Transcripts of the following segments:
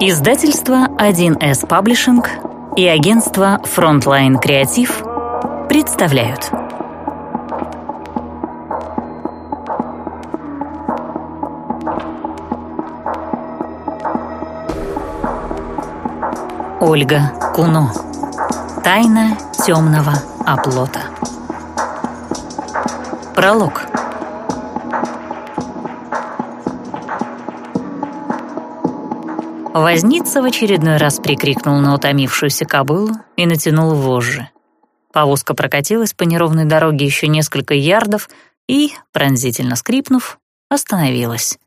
Издательство 1С Паблишинг и агентство Frontline Креатив представляют. Ольга Куно. Тайна темного оплота. Пролог Возница в очередной раз прикрикнул на утомившуюся кобылу и натянул вожжи. Повозка прокатилась по неровной дороге еще несколько ярдов и, пронзительно скрипнув, остановилась.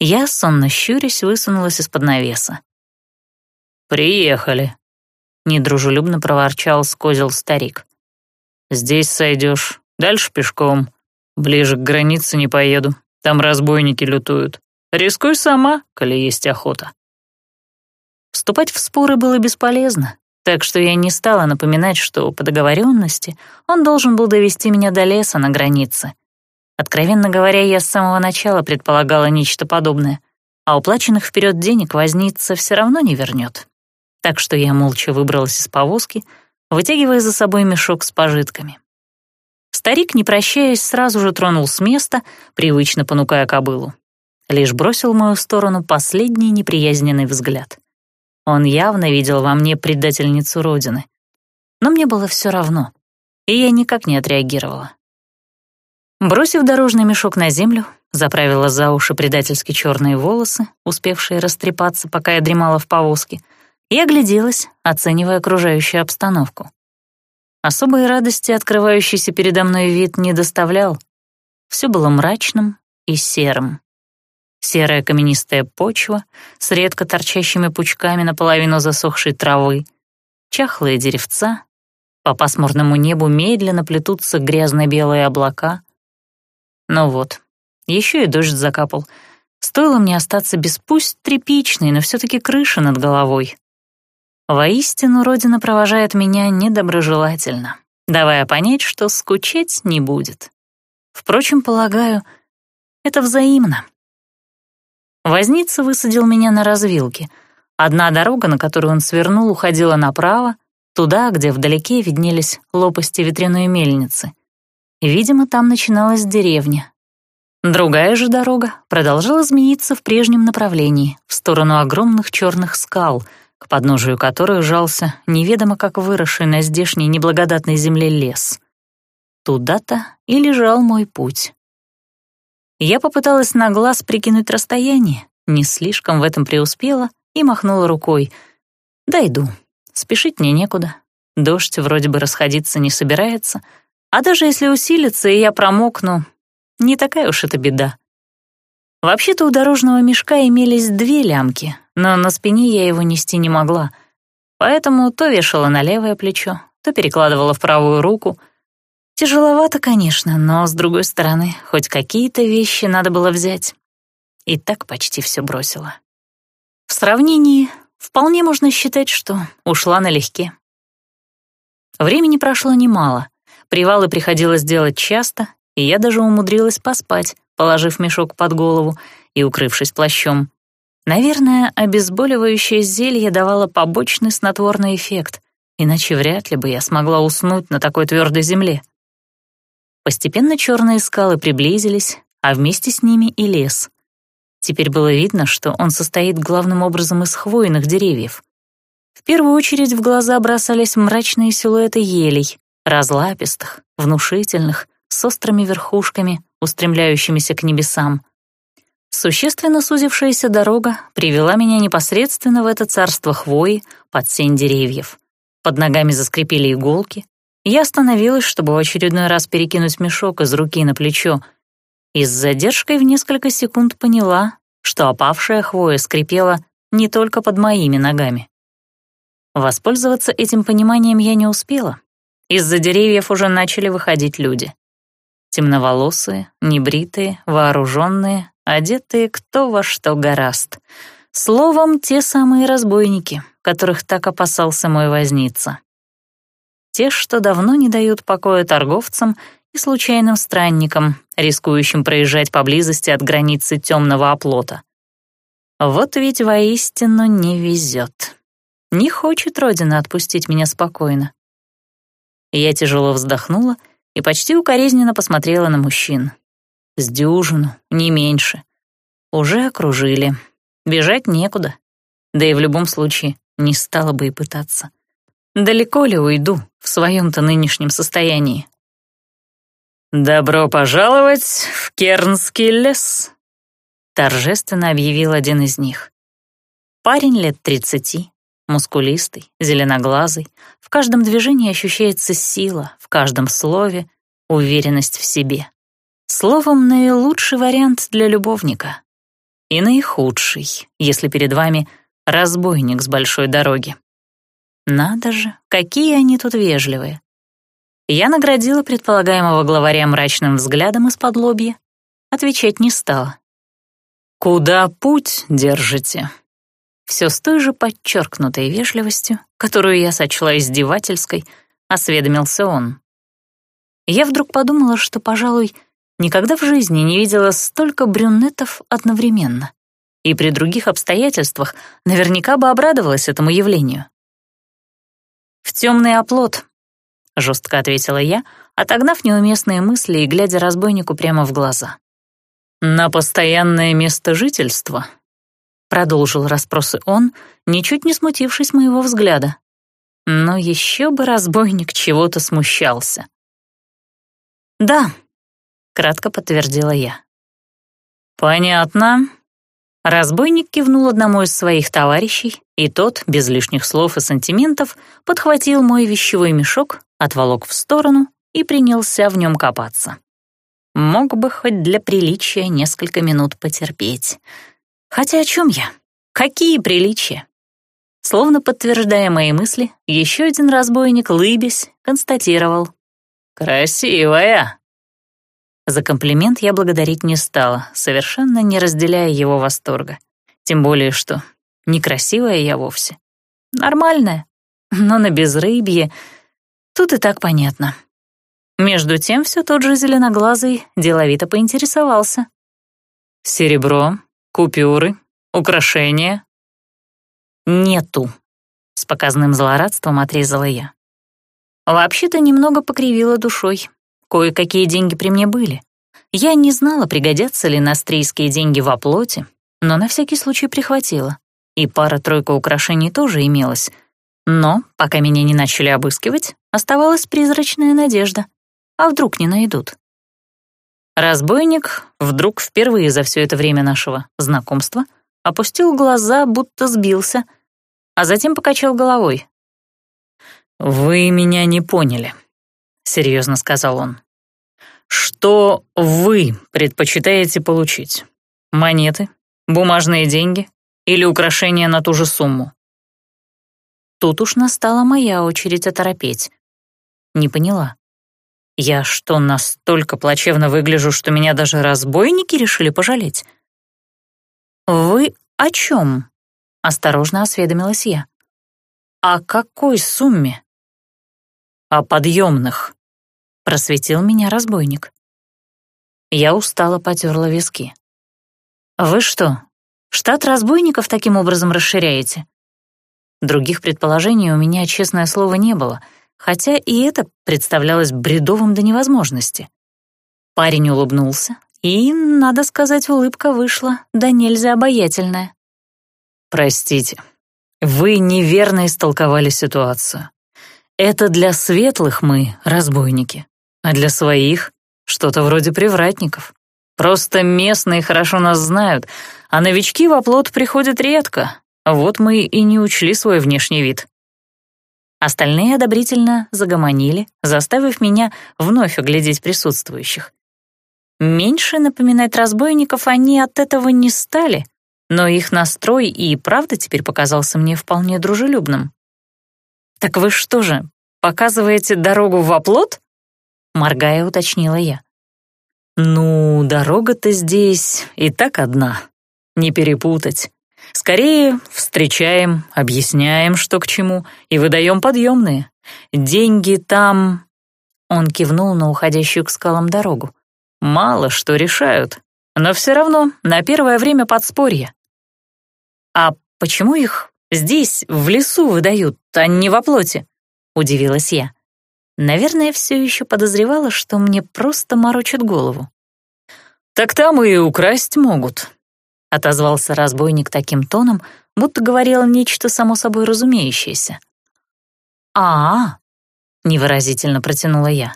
Я, сонно щурясь, высунулась из-под навеса. «Приехали», — недружелюбно проворчал скозил старик. «Здесь сойдешь, дальше пешком. Ближе к границе не поеду, там разбойники лютуют. Рискуй сама, коли есть охота». Вступать в споры было бесполезно, так что я не стала напоминать, что по договоренности он должен был довести меня до леса на границе. Откровенно говоря, я с самого начала предполагала нечто подобное, а уплаченных вперед денег возница все равно не вернет. Так что я молча выбралась из повозки, вытягивая за собой мешок с пожитками. Старик, не прощаясь, сразу же тронул с места, привычно понукая кобылу. Лишь бросил в мою сторону последний неприязненный взгляд — он явно видел во мне предательницу Родины. Но мне было все равно, и я никак не отреагировала. Бросив дорожный мешок на землю, заправила за уши предательски черные волосы, успевшие растрепаться, пока я дремала в повозке, и огляделась, оценивая окружающую обстановку. Особой радости открывающийся передо мной вид не доставлял. Все было мрачным и серым. Серая каменистая почва с редко торчащими пучками наполовину засохшей травы, чахлые деревца, по пасмурному небу медленно плетутся грязно-белые облака. Ну вот, еще и дождь закапал. Стоило мне остаться без пусть тряпичной, но все-таки крыши над головой. Воистину, Родина провожает меня недоброжелательно, давая понять, что скучать не будет. Впрочем, полагаю, это взаимно. Возница высадил меня на развилке. Одна дорога, на которую он свернул, уходила направо, туда, где вдалеке виднелись лопасти ветряной мельницы. Видимо, там начиналась деревня. Другая же дорога продолжала змеиться в прежнем направлении, в сторону огромных черных скал, к подножию которых жался неведомо как выросший на здешней неблагодатной земле лес. Туда-то и лежал мой путь. Я попыталась на глаз прикинуть расстояние, не слишком в этом преуспела и махнула рукой. «Дойду. Спешить мне некуда. Дождь вроде бы расходиться не собирается, а даже если усилится и я промокну, не такая уж это беда». Вообще-то у дорожного мешка имелись две лямки, но на спине я его нести не могла, поэтому то вешала на левое плечо, то перекладывала в правую руку — Тяжеловато, конечно, но, с другой стороны, хоть какие-то вещи надо было взять. И так почти все бросила. В сравнении вполне можно считать, что ушла налегке. Времени прошло немало. Привалы приходилось делать часто, и я даже умудрилась поспать, положив мешок под голову и укрывшись плащом. Наверное, обезболивающее зелье давало побочный снотворный эффект, иначе вряд ли бы я смогла уснуть на такой твердой земле. Постепенно черные скалы приблизились, а вместе с ними и лес. Теперь было видно, что он состоит главным образом из хвойных деревьев. В первую очередь в глаза бросались мрачные силуэты елей, разлапистых, внушительных, с острыми верхушками, устремляющимися к небесам. Существенно сузившаяся дорога привела меня непосредственно в это царство хвои под сень деревьев. Под ногами заскрипели иголки, я остановилась, чтобы в очередной раз перекинуть мешок из руки на плечо, и с задержкой в несколько секунд поняла, что опавшая хвоя скрипела не только под моими ногами. Воспользоваться этим пониманием я не успела. Из-за деревьев уже начали выходить люди. Темноволосые, небритые, вооруженные, одетые кто во что гораст. Словом, те самые разбойники, которых так опасался мой возница те, что давно не дают покоя торговцам и случайным странникам, рискующим проезжать поблизости от границы темного оплота. Вот ведь воистину не везет. Не хочет Родина отпустить меня спокойно. Я тяжело вздохнула и почти укоризненно посмотрела на мужчин. С дюжину, не меньше. Уже окружили. Бежать некуда. Да и в любом случае не стала бы и пытаться. Далеко ли уйду в своем-то нынешнем состоянии? «Добро пожаловать в Кернский лес», — торжественно объявил один из них. Парень лет тридцати, мускулистый, зеленоглазый, в каждом движении ощущается сила, в каждом слове — уверенность в себе. Словом, наилучший вариант для любовника. И наихудший, если перед вами разбойник с большой дороги. Надо же, какие они тут вежливые. Я наградила предполагаемого главаря мрачным взглядом из-под лобья. Отвечать не стала. «Куда путь держите?» Все с той же подчеркнутой вежливостью, которую я сочла издевательской, осведомился он. Я вдруг подумала, что, пожалуй, никогда в жизни не видела столько брюнетов одновременно, и при других обстоятельствах наверняка бы обрадовалась этому явлению. «В темный оплот», — жестко ответила я, отогнав неуместные мысли и глядя разбойнику прямо в глаза. «На постоянное место жительства?» — продолжил расспросы он, ничуть не смутившись моего взгляда. Но еще бы разбойник чего-то смущался. «Да», — кратко подтвердила я. «Понятно». Разбойник кивнул одному из своих товарищей, и тот, без лишних слов и сантиментов, подхватил мой вещевой мешок, отволок в сторону и принялся в нем копаться. Мог бы хоть для приличия несколько минут потерпеть. Хотя о чем я? Какие приличия? Словно подтверждая мои мысли, еще один разбойник, лыбясь, констатировал. «Красивая!» За комплимент я благодарить не стала, совершенно не разделяя его восторга. Тем более, что некрасивая я вовсе. Нормальная, но на безрыбье Тут и так понятно. Между тем все тот же зеленоглазый деловито поинтересовался. «Серебро, купюры, украшения?» «Нету», — с показным злорадством отрезала я. Вообще-то немного покривила душой. Кое-какие деньги при мне были. Я не знала, пригодятся ли настрийские деньги в оплоте, но на всякий случай прихватила. И пара-тройка украшений тоже имелась — но, пока меня не начали обыскивать, оставалась призрачная надежда. А вдруг не найдут? Разбойник вдруг впервые за все это время нашего знакомства опустил глаза, будто сбился, а затем покачал головой. «Вы меня не поняли», — серьезно сказал он. «Что вы предпочитаете получить? Монеты, бумажные деньги или украшения на ту же сумму?» Тут уж настала моя очередь оторопеть. Не поняла. Я что, настолько плачевно выгляжу, что меня даже разбойники решили пожалеть? «Вы о чем?» — осторожно осведомилась я. «О какой сумме?» «О подъемных», — просветил меня разбойник. Я устало потерла виски. «Вы что, штат разбойников таким образом расширяете?» Других предположений у меня, честное слово, не было, хотя и это представлялось бредовым до невозможности. Парень улыбнулся, и, надо сказать, улыбка вышла, да нельзя обаятельная. «Простите, вы неверно истолковали ситуацию. Это для светлых мы — разбойники, а для своих — что-то вроде привратников. Просто местные хорошо нас знают, а новички в оплот приходят редко, вот мы и не учли свой внешний вид. Остальные одобрительно загомонили, заставив меня вновь оглядеть присутствующих. Меньше напоминать разбойников они от этого не стали, но их настрой и правда теперь показался мне вполне дружелюбным. «Так вы что же, показываете дорогу в оплот?» Моргая, уточнила я. «Ну, дорога-то здесь и так одна, не перепутать. Скорее встречаем, объясняем, что к чему, и выдаем подъемные. Деньги там...» Он кивнул на уходящую к скалам дорогу. «Мало что решают, но все равно на первое время подспорье. «А почему их здесь, в лесу, выдают, а не во плоти?» — удивилась я. Наверное, все еще подозревала, что мне просто морочат голову. «Так там и украсть могут», — отозвался разбойник таким тоном, будто говорил нечто само собой разумеющееся. «А-а», — невыразительно протянула я.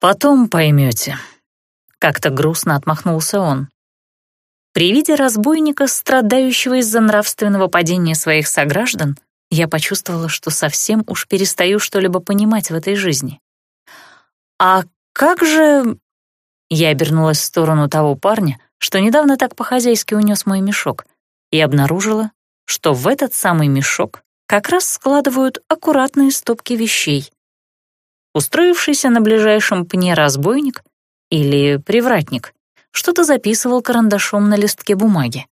«Потом поймете», — как-то грустно отмахнулся он. При виде разбойника, страдающего из-за нравственного падения своих сограждан, я почувствовала, что совсем уж перестаю что-либо понимать в этой жизни. «А как же...» Я обернулась в сторону того парня, что недавно так по-хозяйски унес мой мешок, и обнаружила, что в этот самый мешок как раз складывают аккуратные стопки вещей. Устроившийся на ближайшем пне разбойник или привратник что-то записывал карандашом на листке бумаги.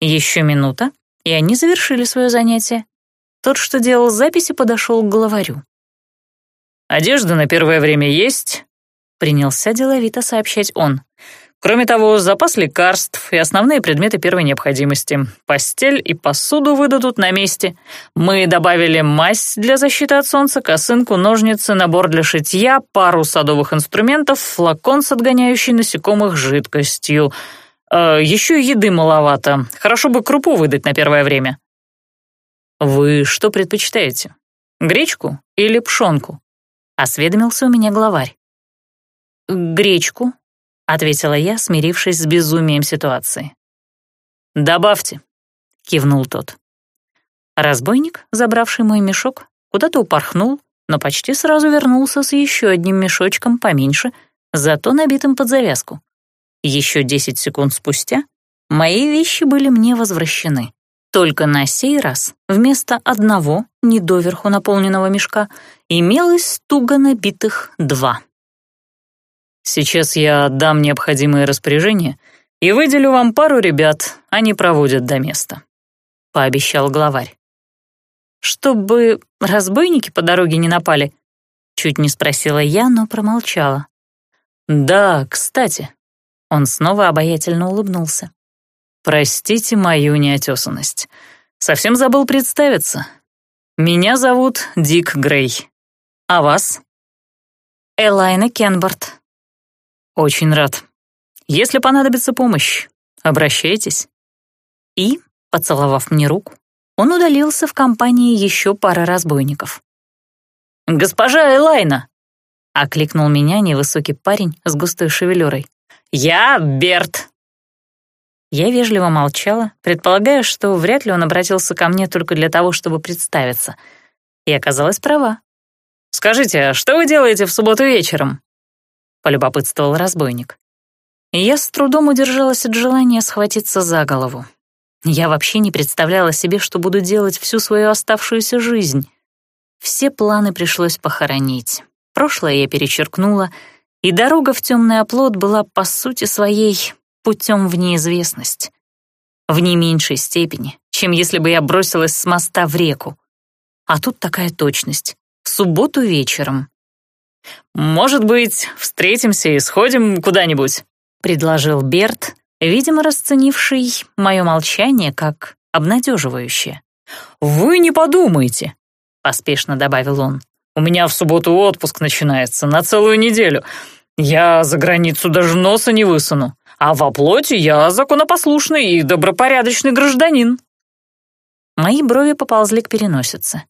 Еще минута, и они завершили свое занятие. Тот, что делал записи, подошел к главарю. «Одежда на первое время есть», — принялся деловито сообщать он. «Кроме того, запас лекарств и основные предметы первой необходимости. Постель и посуду выдадут на месте. Мы добавили мазь для защиты от солнца, косынку, ножницы, набор для шитья, пару садовых инструментов, флакон с отгоняющей насекомых жидкостью. Э, еще еды маловато. Хорошо бы крупу выдать на первое время». «Вы что предпочитаете? Гречку или пшенку?» — осведомился у меня главарь. «Гречку», — ответила я, смирившись с безумием ситуации. «Добавьте», — кивнул тот. Разбойник, забравший мой мешок, куда-то упорхнул, но почти сразу вернулся с еще одним мешочком поменьше, зато набитым под завязку. Еще десять секунд спустя мои вещи были мне возвращены. Только на сей раз вместо одного, недоверху наполненного мешка, имелось туго набитых два. «Сейчас я отдам необходимые распоряжения и выделю вам пару ребят, они проводят до места», — пообещал главарь. «Чтобы разбойники по дороге не напали?» Чуть не спросила я, но промолчала. «Да, кстати». Он снова обаятельно улыбнулся. Простите мою неотесанность. Совсем забыл представиться. Меня зовут Дик Грей. А вас? Элайна Кенборд. Очень рад. Если понадобится помощь, обращайтесь. И, поцеловав мне руку, он удалился в компании еще пары разбойников. «Госпожа Элайна!» — окликнул меня невысокий парень с густой шевелюрой. «Я Берт, я вежливо молчала, предполагая, что вряд ли он обратился ко мне только для того, чтобы представиться. И оказалась права. «Скажите, а что вы делаете в субботу вечером?» — полюбопытствовал разбойник. Я с трудом удержалась от желания схватиться за голову. Я вообще не представляла себе, что буду делать всю свою оставшуюся жизнь. Все планы пришлось похоронить. Прошлое я перечеркнула, и дорога в темный оплот была, по сути своей, путем в неизвестность. В не меньшей степени, чем если бы я бросилась с моста в реку. А тут такая точность. В субботу вечером. «Может быть, встретимся и сходим куда-нибудь?» — предложил Берт, видимо, расценивший мое молчание как обнадеживающее. «Вы не подумайте», — поспешно добавил он. «У меня в субботу отпуск начинается на целую неделю. Я за границу даже носа не высуну а во плоти я законопослушный и добропорядочный гражданин». Мои брови поползли к переносице.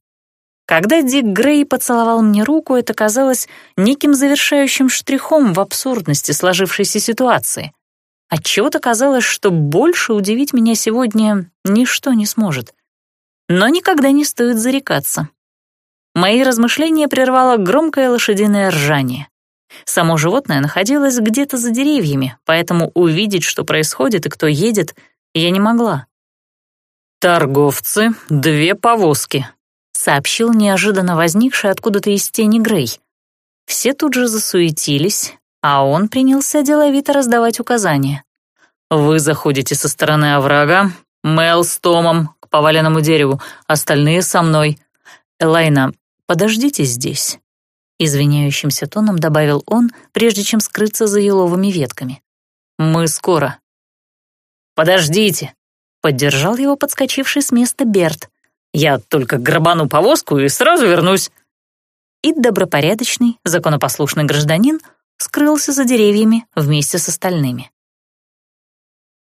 Когда Дик Грей поцеловал мне руку, это казалось неким завершающим штрихом в абсурдности сложившейся ситуации. Отчего-то казалось, что больше удивить меня сегодня ничто не сможет. Но никогда не стоит зарекаться. Мои размышления прервало громкое лошадиное ржание. Само животное находилось где-то за деревьями, поэтому увидеть, что происходит и кто едет, я не могла. «Торговцы, две повозки», — сообщил неожиданно возникший откуда-то из тени Грей. Все тут же засуетились, а он принялся деловито раздавать указания. «Вы заходите со стороны оврага, Мел с Томом к поваленному дереву, остальные со мной. Элайна, подождите здесь». Извиняющимся тоном добавил он, прежде чем скрыться за еловыми ветками. «Мы скоро». «Подождите!» — поддержал его подскочивший с места Берт. «Я только грабану повозку и сразу вернусь». И добропорядочный, законопослушный гражданин скрылся за деревьями вместе с остальными.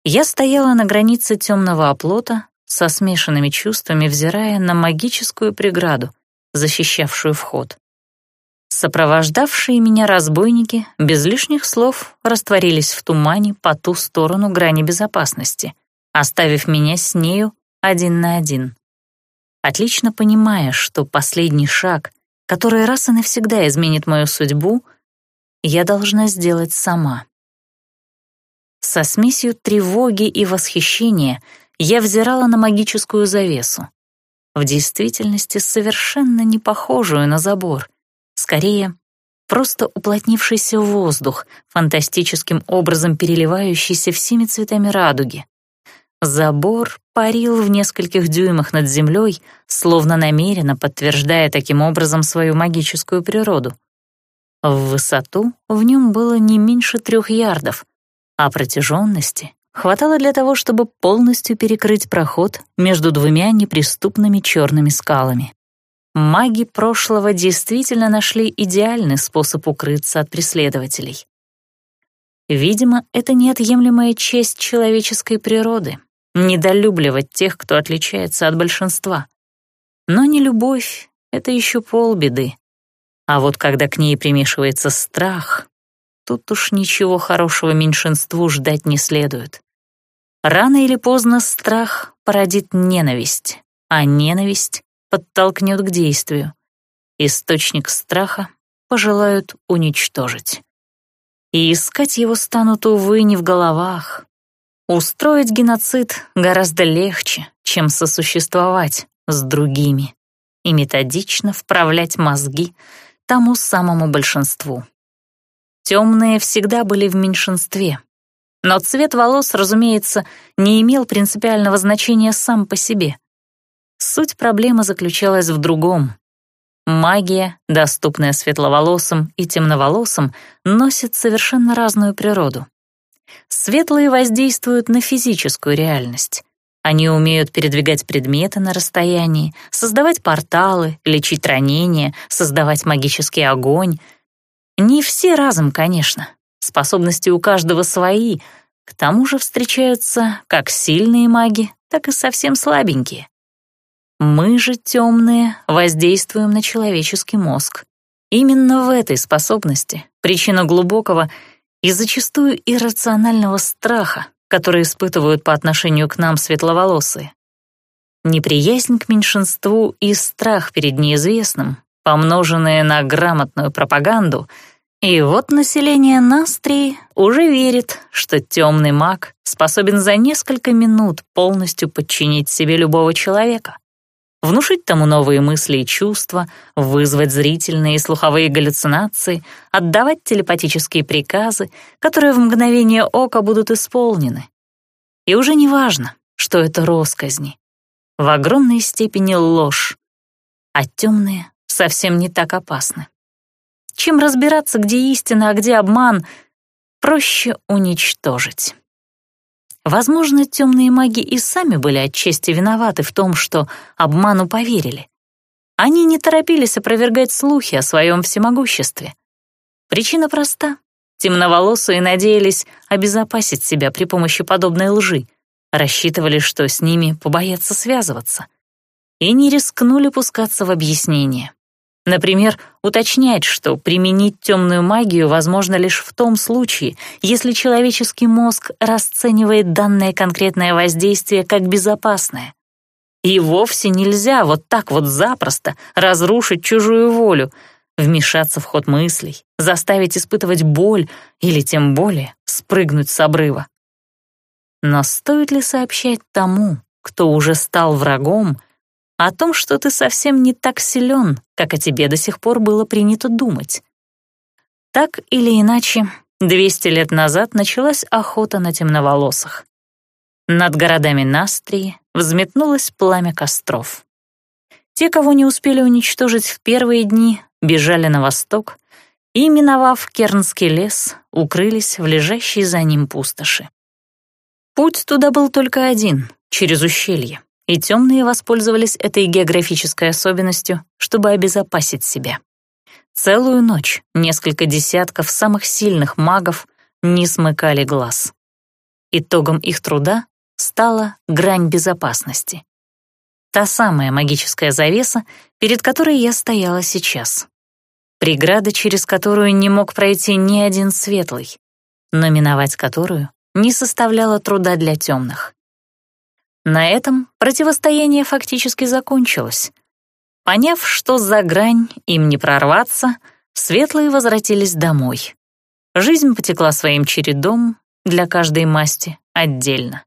Я стояла на границе темного оплота, со смешанными чувствами взирая на магическую преграду, защищавшую вход. Сопровождавшие меня разбойники без лишних слов растворились в тумане по ту сторону грани безопасности, оставив меня с нею один на один. Отлично понимая, что последний шаг, который раз и навсегда изменит мою судьбу, я должна сделать сама. Со смесью тревоги и восхищения я взирала на магическую завесу, в действительности совершенно не похожую на забор — Скорее, просто уплотнившийся воздух, фантастическим образом переливающийся всеми цветами радуги. Забор парил в нескольких дюймах над землей, словно намеренно подтверждая таким образом свою магическую природу. В высоту в нем было не меньше трех ярдов, а протяженности хватало для того, чтобы полностью перекрыть проход между двумя неприступными черными скалами. Маги прошлого действительно нашли идеальный способ укрыться от преследователей. Видимо, это неотъемлемая часть человеческой природы — недолюбливать тех, кто отличается от большинства. Но не любовь — это еще полбеды. А вот когда к ней примешивается страх, тут уж ничего хорошего меньшинству ждать не следует. Рано или поздно страх породит ненависть, а ненависть подтолкнет к действию. Источник страха пожелают уничтожить. И искать его станут, увы, не в головах. Устроить геноцид гораздо легче, чем сосуществовать с другими и методично вправлять мозги тому самому большинству. Темные всегда были в меньшинстве, но цвет волос, разумеется, не имел принципиального значения сам по себе — Суть проблемы заключалась в другом. Магия, доступная светловолосым и темноволосым, носит совершенно разную природу. Светлые воздействуют на физическую реальность. Они умеют передвигать предметы на расстоянии, создавать порталы, лечить ранения, создавать магический огонь. Не все разом, конечно. Способности у каждого свои. К тому же встречаются как сильные маги, так и совсем слабенькие. Мы же темные воздействуем на человеческий мозг. Именно в этой способности причина глубокого и зачастую иррационального страха, который испытывают по отношению к нам светловолосые. Неприязнь к меньшинству и страх перед неизвестным, помноженные на грамотную пропаганду, и вот население Настрии уже верит, что темный маг способен за несколько минут полностью подчинить себе любого человека внушить тому новые мысли и чувства, вызвать зрительные и слуховые галлюцинации, отдавать телепатические приказы, которые в мгновение ока будут исполнены. И уже не важно, что это росказни. В огромной степени ложь, а темные совсем не так опасны. Чем разбираться, где истина, а где обман, проще уничтожить. Возможно, темные маги и сами были отчасти виноваты в том, что обману поверили. Они не торопились опровергать слухи о своем всемогуществе. Причина проста. Темноволосые надеялись обезопасить себя при помощи подобной лжи, рассчитывали, что с ними побоятся связываться, и не рискнули пускаться в объяснение. Например, уточнять, что применить темную магию возможно лишь в том случае, если человеческий мозг расценивает данное конкретное воздействие как безопасное. И вовсе нельзя вот так вот запросто разрушить чужую волю, вмешаться в ход мыслей, заставить испытывать боль или тем более спрыгнуть с обрыва. Но стоит ли сообщать тому, кто уже стал врагом, о том, что ты совсем не так силен, как о тебе до сих пор было принято думать. Так или иначе, 200 лет назад началась охота на темноволосых. Над городами Настрии взметнулось пламя костров. Те, кого не успели уничтожить в первые дни, бежали на восток и, миновав Кернский лес, укрылись в лежащей за ним пустоши. Путь туда был только один через ущелье, и темные воспользовались этой географической особенностью, чтобы обезопасить себя. Целую ночь несколько десятков самых сильных магов не смыкали глаз. Итогом их труда стала грань безопасности. Та самая магическая завеса, перед которой я стояла сейчас. Преграда, через которую не мог пройти ни один светлый, но миновать которую не составляло труда для темных. На этом противостояние фактически закончилось. Поняв, что за грань им не прорваться, светлые возвратились домой. Жизнь потекла своим чередом для каждой масти отдельно.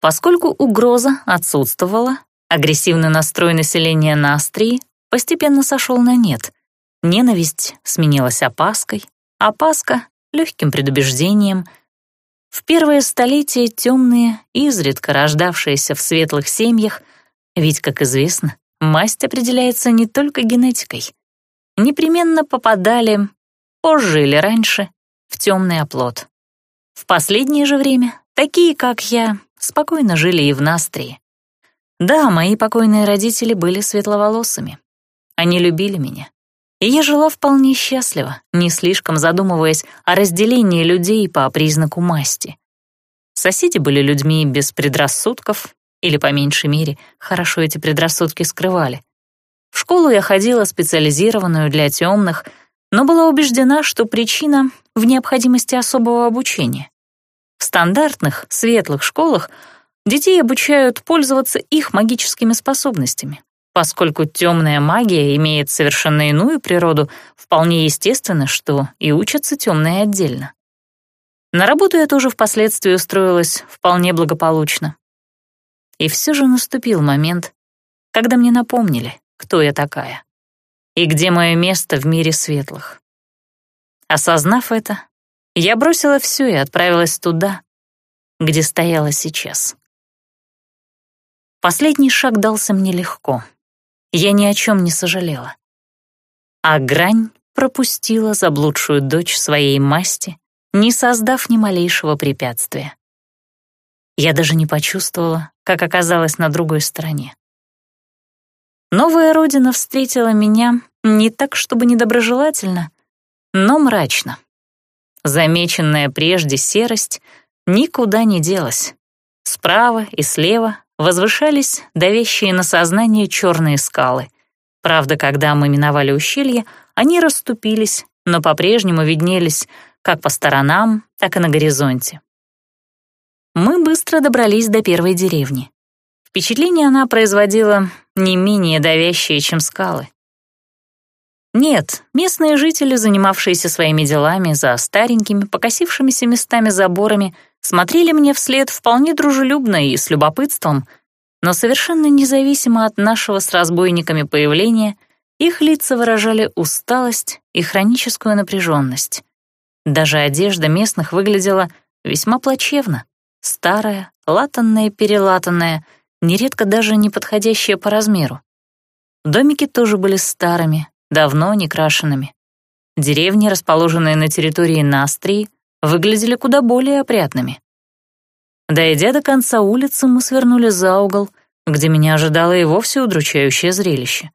Поскольку угроза отсутствовала, агрессивный настрой населения на Астрии постепенно сошел на нет. Ненависть сменилась опаской, опаска — легким предубеждением — в первое столетие темные, изредка рождавшиеся в светлых семьях, ведь, как известно, масть определяется не только генетикой, непременно попадали, позже или раньше, в темный оплот. В последнее же время такие, как я, спокойно жили и в Настрии. Да, мои покойные родители были светловолосыми. Они любили меня, и я жила вполне счастливо, не слишком задумываясь о разделении людей по признаку масти. Соседи были людьми без предрассудков, или, по меньшей мере, хорошо эти предрассудки скрывали. В школу я ходила специализированную для темных, но была убеждена, что причина в необходимости особого обучения. В стандартных, светлых школах детей обучают пользоваться их магическими способностями, Поскольку темная магия имеет совершенно иную природу, вполне естественно, что и учатся темные отдельно. На работу я тоже впоследствии устроилась вполне благополучно. И все же наступил момент, когда мне напомнили, кто я такая и где мое место в мире светлых. Осознав это, я бросила все и отправилась туда, где стояла сейчас. Последний шаг дался мне легко — я ни о чем не сожалела. А грань пропустила заблудшую дочь своей масти, не создав ни малейшего препятствия. Я даже не почувствовала, как оказалась на другой стороне. Новая родина встретила меня не так, чтобы недоброжелательно, но мрачно. Замеченная прежде серость никуда не делась. Справа и слева возвышались давящие на сознание черные скалы. Правда, когда мы миновали ущелье, они расступились, но по-прежнему виднелись как по сторонам, так и на горизонте. Мы быстро добрались до первой деревни. Впечатление она производила не менее давящее, чем скалы. Нет, местные жители, занимавшиеся своими делами за старенькими, покосившимися местами заборами, смотрели мне вслед вполне дружелюбно и с любопытством, но совершенно независимо от нашего с разбойниками появления, их лица выражали усталость и хроническую напряженность. Даже одежда местных выглядела весьма плачевно. Старая, латанная-перелатанная, нередко даже не подходящая по размеру. Домики тоже были старыми, давно не крашенными. Деревни, расположенные на территории Настрии, выглядели куда более опрятными. Дойдя до конца улицы, мы свернули за угол, где меня ожидало и вовсе удручающее зрелище.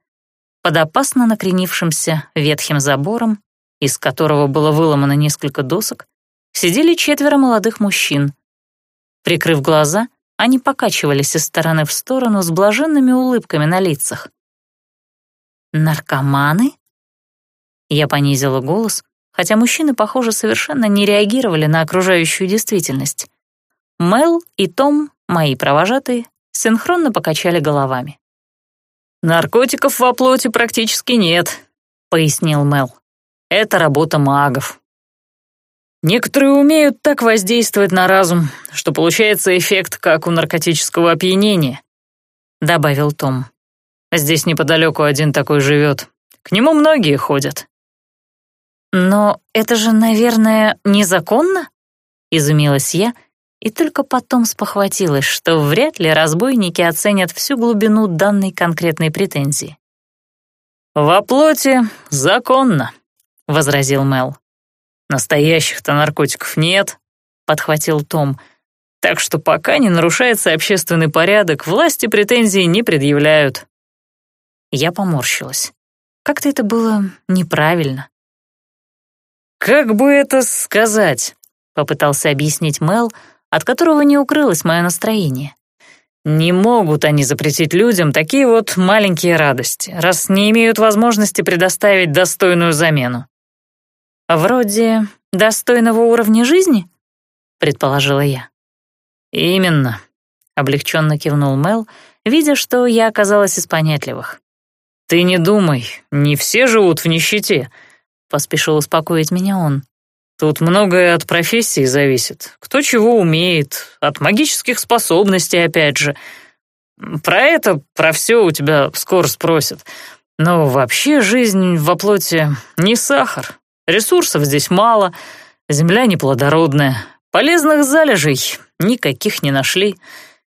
Под опасно накренившимся ветхим забором, из которого было выломано несколько досок, сидели четверо молодых мужчин. Прикрыв глаза, они покачивались из стороны в сторону с блаженными улыбками на лицах. «Наркоманы?» Я понизила голос, хотя мужчины, похоже, совершенно не реагировали на окружающую действительность. Мел и Том, мои провожатые, синхронно покачали головами. «Наркотиков во плоти практически нет», — пояснил Мел. «Это работа магов. Некоторые умеют так воздействовать на разум, что получается эффект, как у наркотического опьянения», — добавил Том. «Здесь неподалеку один такой живет. К нему многие ходят». «Но это же, наверное, незаконно?» — изумилась я, и только потом спохватилась, что вряд ли разбойники оценят всю глубину данной конкретной претензии. «Во плоти законно», — возразил Мел. «Настоящих-то наркотиков нет», — подхватил Том. Так что пока не нарушается общественный порядок, власти претензий не предъявляют. Я поморщилась. Как-то это было неправильно. «Как бы это сказать?» — попытался объяснить Мел, от которого не укрылось мое настроение. «Не могут они запретить людям такие вот маленькие радости, раз не имеют возможности предоставить достойную замену». «Вроде достойного уровня жизни?» — предположила я. «Именно», — облегченно кивнул Мел, видя, что я оказалась из понятливых. «Ты не думай, не все живут в нищете», — поспешил успокоить меня он. «Тут многое от профессии зависит. Кто чего умеет, от магических способностей опять же. Про это, про все у тебя скоро спросят. Но вообще жизнь во плоти не сахар. Ресурсов здесь мало, земля неплодородная, полезных залежей никаких не нашли.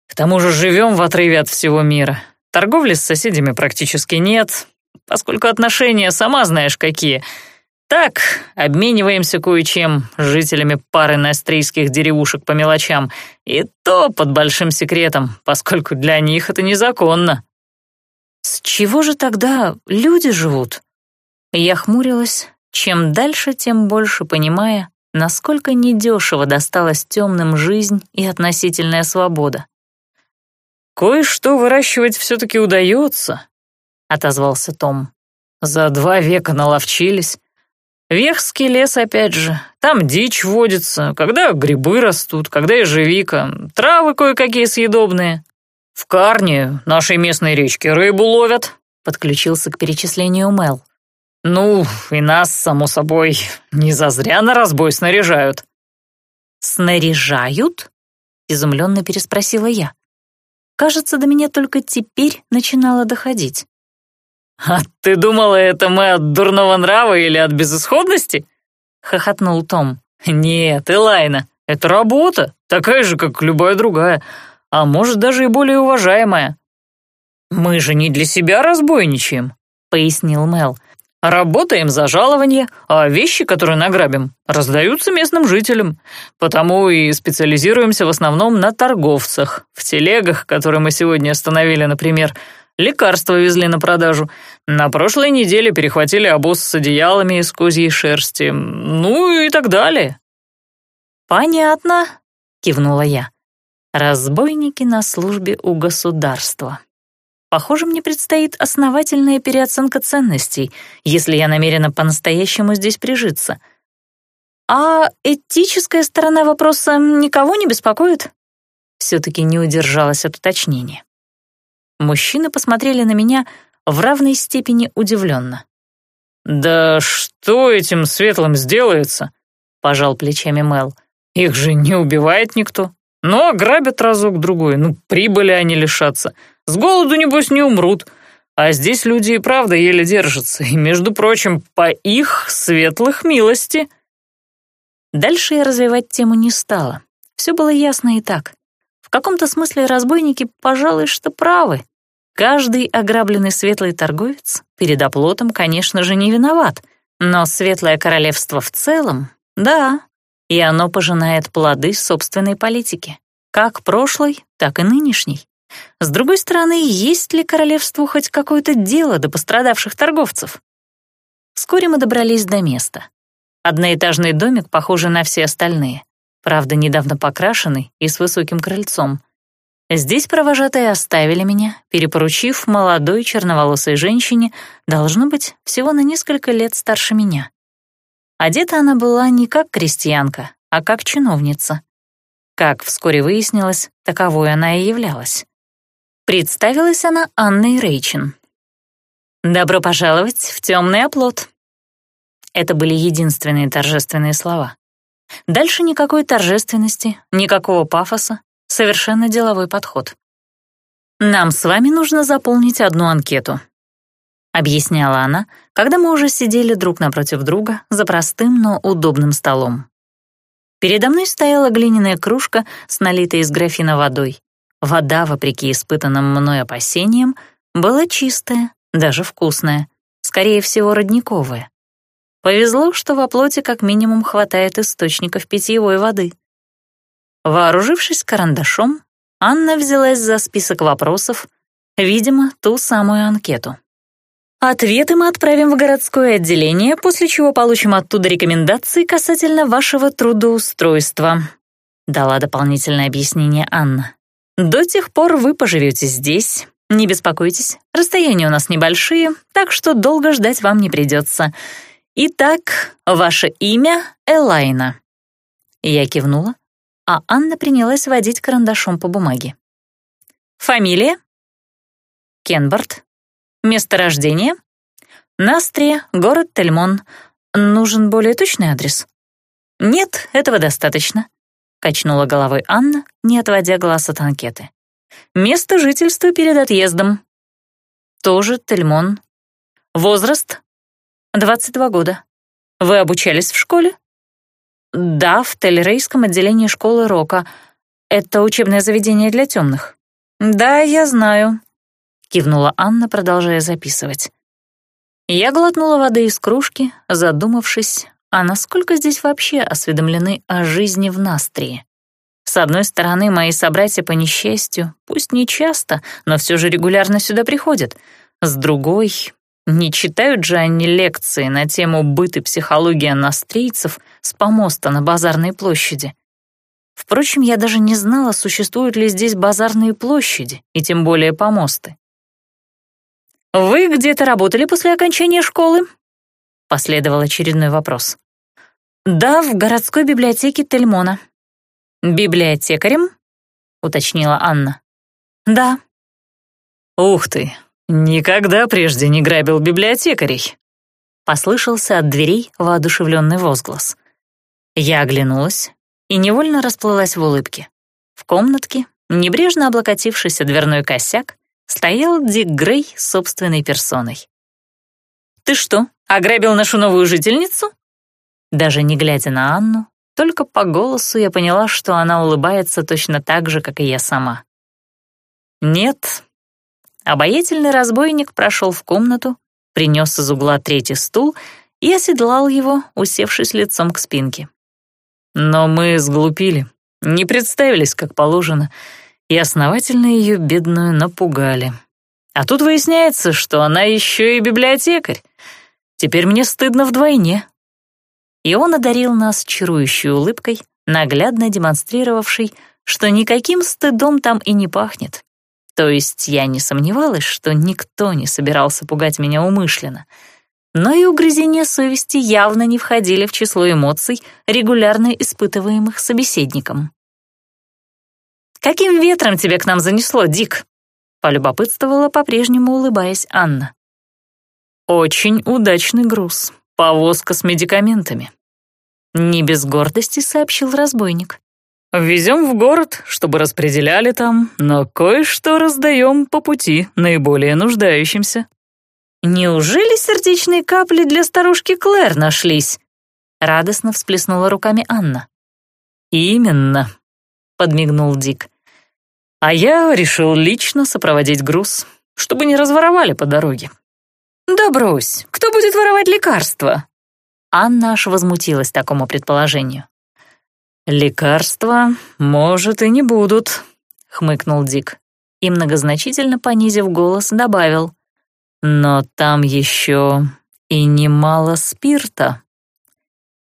К тому же живем в отрыве от всего мира. Торговли с соседями практически нет, поскольку отношения сама знаешь какие. Так, обмениваемся кое-чем жителями пары настрийских деревушек по мелочам, и то под большим секретом, поскольку для них это незаконно. С чего же тогда люди живут? Я хмурилась, чем дальше, тем больше понимая, насколько недешево досталась темным жизнь и относительная свобода. «Кое-что выращивать все-таки удается», — отозвался Том. «За два века наловчились. Вехский лес, опять же. Там дичь водится, когда грибы растут, когда ежевика, травы кое-какие съедобные. В Карне, нашей местной речке, рыбу ловят», — подключился к перечислению Мел. «Ну, и нас, само собой, не зазря на разбой снаряжают». «Снаряжают?» — изумленно переспросила я. Кажется, до меня только теперь начинало доходить. «А ты думала, это мы от дурного нрава или от безысходности?» — хохотнул Том. «Нет, Элайна, это работа, такая же, как любая другая, а может, даже и более уважаемая». «Мы же не для себя разбойничаем», — пояснил Мел. Работаем за жалование, а вещи, которые награбим, раздаются местным жителям. Потому и специализируемся в основном на торговцах. В телегах, которые мы сегодня остановили, например, лекарства везли на продажу. На прошлой неделе перехватили обоз с одеялами из козьей шерсти. Ну и так далее. «Понятно», — кивнула я. «Разбойники на службе у государства». Похоже, мне предстоит основательная переоценка ценностей, если я намерена по-настоящему здесь прижиться. А этическая сторона вопроса никого не беспокоит? Все-таки не удержалась от уточнения. Мужчины посмотрели на меня в равной степени удивленно. «Да что этим светлым сделается?» — пожал плечами Мел. «Их же не убивает никто. Ну, ограбят разок-другой, ну, прибыли они лишатся. С голоду, небось, не умрут. А здесь люди и правда еле держатся, и, между прочим, по их светлых милости. Дальше я развивать тему не стала. Все было ясно и так. В каком-то смысле разбойники, пожалуй, что правы. Каждый ограбленный светлый торговец перед оплотом, конечно же, не виноват. Но светлое королевство в целом, да, и оно пожинает плоды собственной политики, как прошлой, так и нынешней. С другой стороны, есть ли королевству хоть какое-то дело до пострадавших торговцев? Вскоре мы добрались до места. Одноэтажный домик, похожий на все остальные, правда, недавно покрашенный и с высоким крыльцом. Здесь провожатые оставили меня, перепоручив молодой черноволосой женщине, должно быть, всего на несколько лет старше меня. Одета она была не как крестьянка, а как чиновница. Как вскоре выяснилось, таковой она и являлась. Представилась она Анной Рейчин. «Добро пожаловать в темный оплот». Это были единственные торжественные слова. Дальше никакой торжественности, никакого пафоса, совершенно деловой подход. «Нам с вами нужно заполнить одну анкету», — объясняла она, когда мы уже сидели друг напротив друга за простым, но удобным столом. Передо мной стояла глиняная кружка с налитой из графина водой. Вода, вопреки испытанным мной опасениям, была чистая, даже вкусная, скорее всего, родниковая. Повезло, что во плоти как минимум хватает источников питьевой воды. Вооружившись карандашом, Анна взялась за список вопросов, видимо, ту самую анкету. Ответы мы отправим в городское отделение, после чего получим оттуда рекомендации касательно вашего трудоустройства», дала дополнительное объяснение Анна. «До тех пор вы поживете здесь. Не беспокойтесь, расстояния у нас небольшие, так что долго ждать вам не придется. Итак, ваше имя — Элайна». Я кивнула, а Анна принялась водить карандашом по бумаге. «Фамилия?» «Кенбард». «Место рождения?» «Настрия, город Тельмон. Нужен более точный адрес?» «Нет, этого достаточно», — качнула головой Анна, не отводя глаз от анкеты. «Место жительства перед отъездом?» «Тоже Тельмон. Возраст?» «22 года. Вы обучались в школе?» «Да, в Телерейском отделении школы Рока. Это учебное заведение для темных». «Да, я знаю», — кивнула Анна, продолжая записывать. Я глотнула воды из кружки, задумавшись, а насколько здесь вообще осведомлены о жизни в Настрии. С одной стороны, мои собратья по несчастью, пусть не часто, но все же регулярно сюда приходят. С другой, не читают же они лекции на тему быт и психология настрийцев с помоста на базарной площади. Впрочем, я даже не знала, существуют ли здесь базарные площади, и тем более помосты. «Вы где-то работали после окончания школы?» — последовал очередной вопрос. «Да, в городской библиотеке Тельмона». «Библиотекарем?» — уточнила Анна. «Да». «Ух ты, «Никогда прежде не грабил библиотекарей», — послышался от дверей воодушевленный возглас. Я оглянулась и невольно расплылась в улыбке. В комнатке, небрежно облокотившийся дверной косяк, стоял Дик Грей собственной персоной. «Ты что, ограбил нашу новую жительницу?» Даже не глядя на Анну, только по голосу я поняла, что она улыбается точно так же, как и я сама. «Нет, Обаятельный разбойник прошел в комнату, принес из угла третий стул и оседлал его, усевшись лицом к спинке. Но мы сглупили, не представились, как положено, и основательно ее бедную напугали. А тут выясняется, что она еще и библиотекарь. Теперь мне стыдно вдвойне. И он одарил нас чарующей улыбкой, наглядно демонстрировавшей, что никаким стыдом там и не пахнет. То есть я не сомневалась, что никто не собирался пугать меня умышленно. Но и угрызения совести явно не входили в число эмоций, регулярно испытываемых собеседником. «Каким ветром тебя к нам занесло, Дик?» — полюбопытствовала, по-прежнему улыбаясь Анна. «Очень удачный груз. Повозка с медикаментами», — не без гордости сообщил разбойник. Везем в город, чтобы распределяли там, но кое-что раздаем по пути наиболее нуждающимся». «Неужели сердечные капли для старушки Клэр нашлись?» Радостно всплеснула руками Анна. «Именно», — подмигнул Дик. «А я решил лично сопроводить груз, чтобы не разворовали по дороге». «Да брось, кто будет воровать лекарства?» Анна аж возмутилась такому предположению. «Лекарства, может, и не будут», — хмыкнул Дик и, многозначительно понизив голос, добавил. «Но там еще и немало спирта».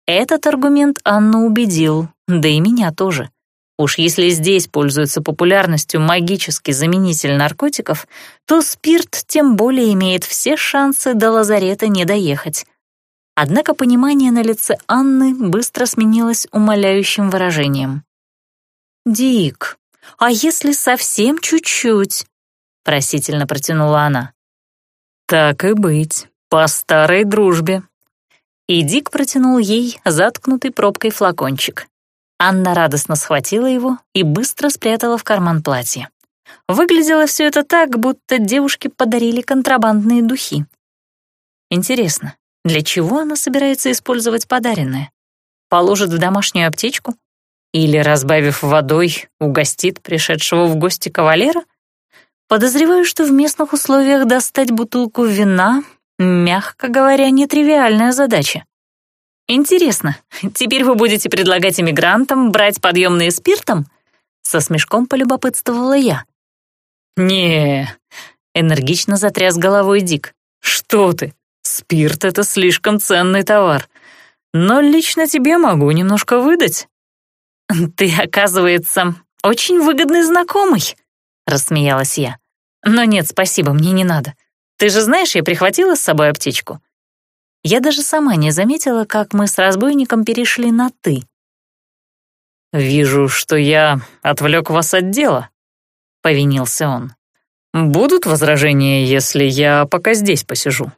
Этот аргумент Анну убедил, да и меня тоже. Уж если здесь пользуется популярностью магический заменитель наркотиков, то спирт тем более имеет все шансы до лазарета не доехать. Однако понимание на лице Анны быстро сменилось умоляющим выражением. «Дик, а если совсем чуть-чуть?» — просительно протянула она. «Так и быть, по старой дружбе». И Дик протянул ей заткнутый пробкой флакончик. Анна радостно схватила его и быстро спрятала в карман платья. Выглядело все это так, будто девушке подарили контрабандные духи. Интересно, для чего она собирается использовать подаренное? Положит в домашнюю аптечку? Или, разбавив водой, угостит пришедшего в гости кавалера? Подозреваю, что в местных условиях достать бутылку вина, мягко говоря, нетривиальная задача. Интересно, теперь вы будете предлагать иммигрантам брать подъемные спиртом? Со смешком полюбопытствовала я. не энергично затряс головой Дик. «Что ты? Спирт — это слишком ценный товар. Но лично тебе могу немножко выдать». «Ты, оказывается, очень выгодный знакомый», — рассмеялась я. «Но нет, спасибо, мне не надо. Ты же знаешь, я прихватила с собой аптечку». Я даже сама не заметила, как мы с разбойником перешли на «ты». «Вижу, что я отвлек вас от дела», — повинился он. «Будут возражения, если я пока здесь посижу?»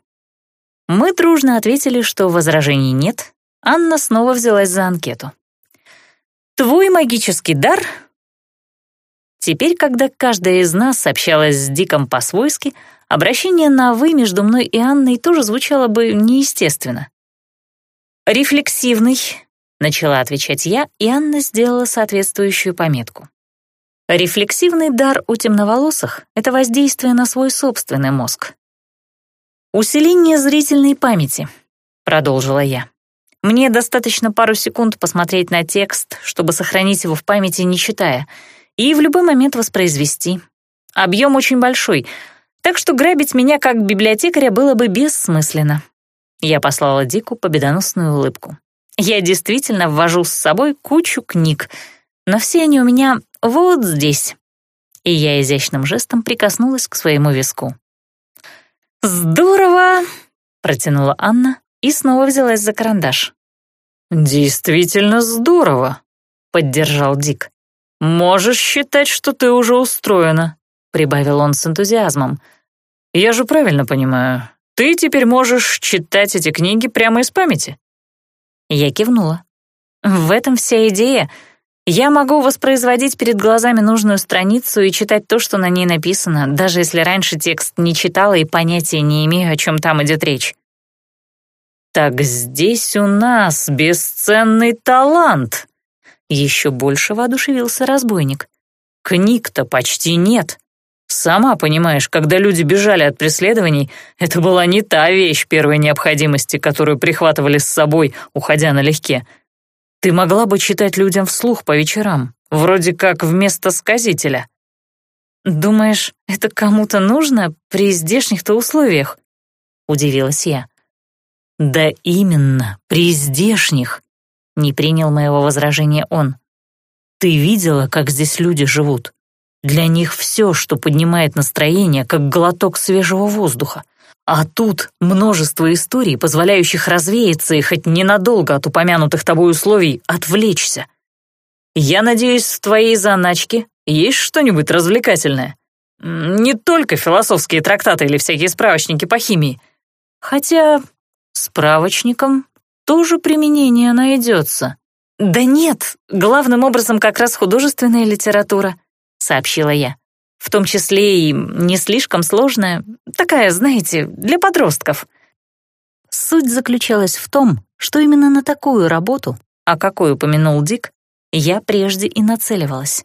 Мы дружно ответили, что возражений нет. Анна снова взялась за анкету. «Твой магический дар...» Теперь, когда каждая из нас общалась с Диком по-свойски, обращение на «вы» между мной и Анной тоже звучало бы неестественно. «Рефлексивный», — начала отвечать я, и Анна сделала соответствующую пометку. Рефлексивный дар у темноволосых — это воздействие на свой собственный мозг. «Усиление зрительной памяти», — продолжила я. «Мне достаточно пару секунд посмотреть на текст, чтобы сохранить его в памяти, не читая, и в любой момент воспроизвести. Объем очень большой, так что грабить меня как библиотекаря было бы бессмысленно». Я послала Дику победоносную улыбку. «Я действительно ввожу с собой кучу книг, но все они у меня вот здесь». И я изящным жестом прикоснулась к своему виску. «Здорово!» — протянула Анна и снова взялась за карандаш. «Действительно здорово!» — поддержал Дик. «Можешь считать, что ты уже устроена», — прибавил он с энтузиазмом. «Я же правильно понимаю, ты теперь можешь читать эти книги прямо из памяти?» Я кивнула. «В этом вся идея — я могу воспроизводить перед глазами нужную страницу и читать то, что на ней написано, даже если раньше текст не читала и понятия не имею, о чем там идет речь. «Так здесь у нас бесценный талант!» Еще больше воодушевился разбойник. «Книг-то почти нет. Сама понимаешь, когда люди бежали от преследований, это была не та вещь первой необходимости, которую прихватывали с собой, уходя налегке. Ты могла бы читать людям вслух по вечерам, вроде как вместо сказителя. Думаешь, это кому-то нужно при здешних-то условиях? Удивилась я. Да именно, при здешних. Не принял моего возражения он. Ты видела, как здесь люди живут? Для них все, что поднимает настроение, как глоток свежего воздуха. А тут множество историй, позволяющих развеяться и хоть ненадолго от упомянутых тобой условий отвлечься. Я надеюсь, в твоей заначке есть что-нибудь развлекательное. Не только философские трактаты или всякие справочники по химии. Хотя справочникам тоже применение найдется. «Да нет, главным образом как раз художественная литература», — сообщила я в том числе и не слишком сложная, такая, знаете, для подростков. Суть заключалась в том, что именно на такую работу, о какой упомянул Дик, я прежде и нацеливалась.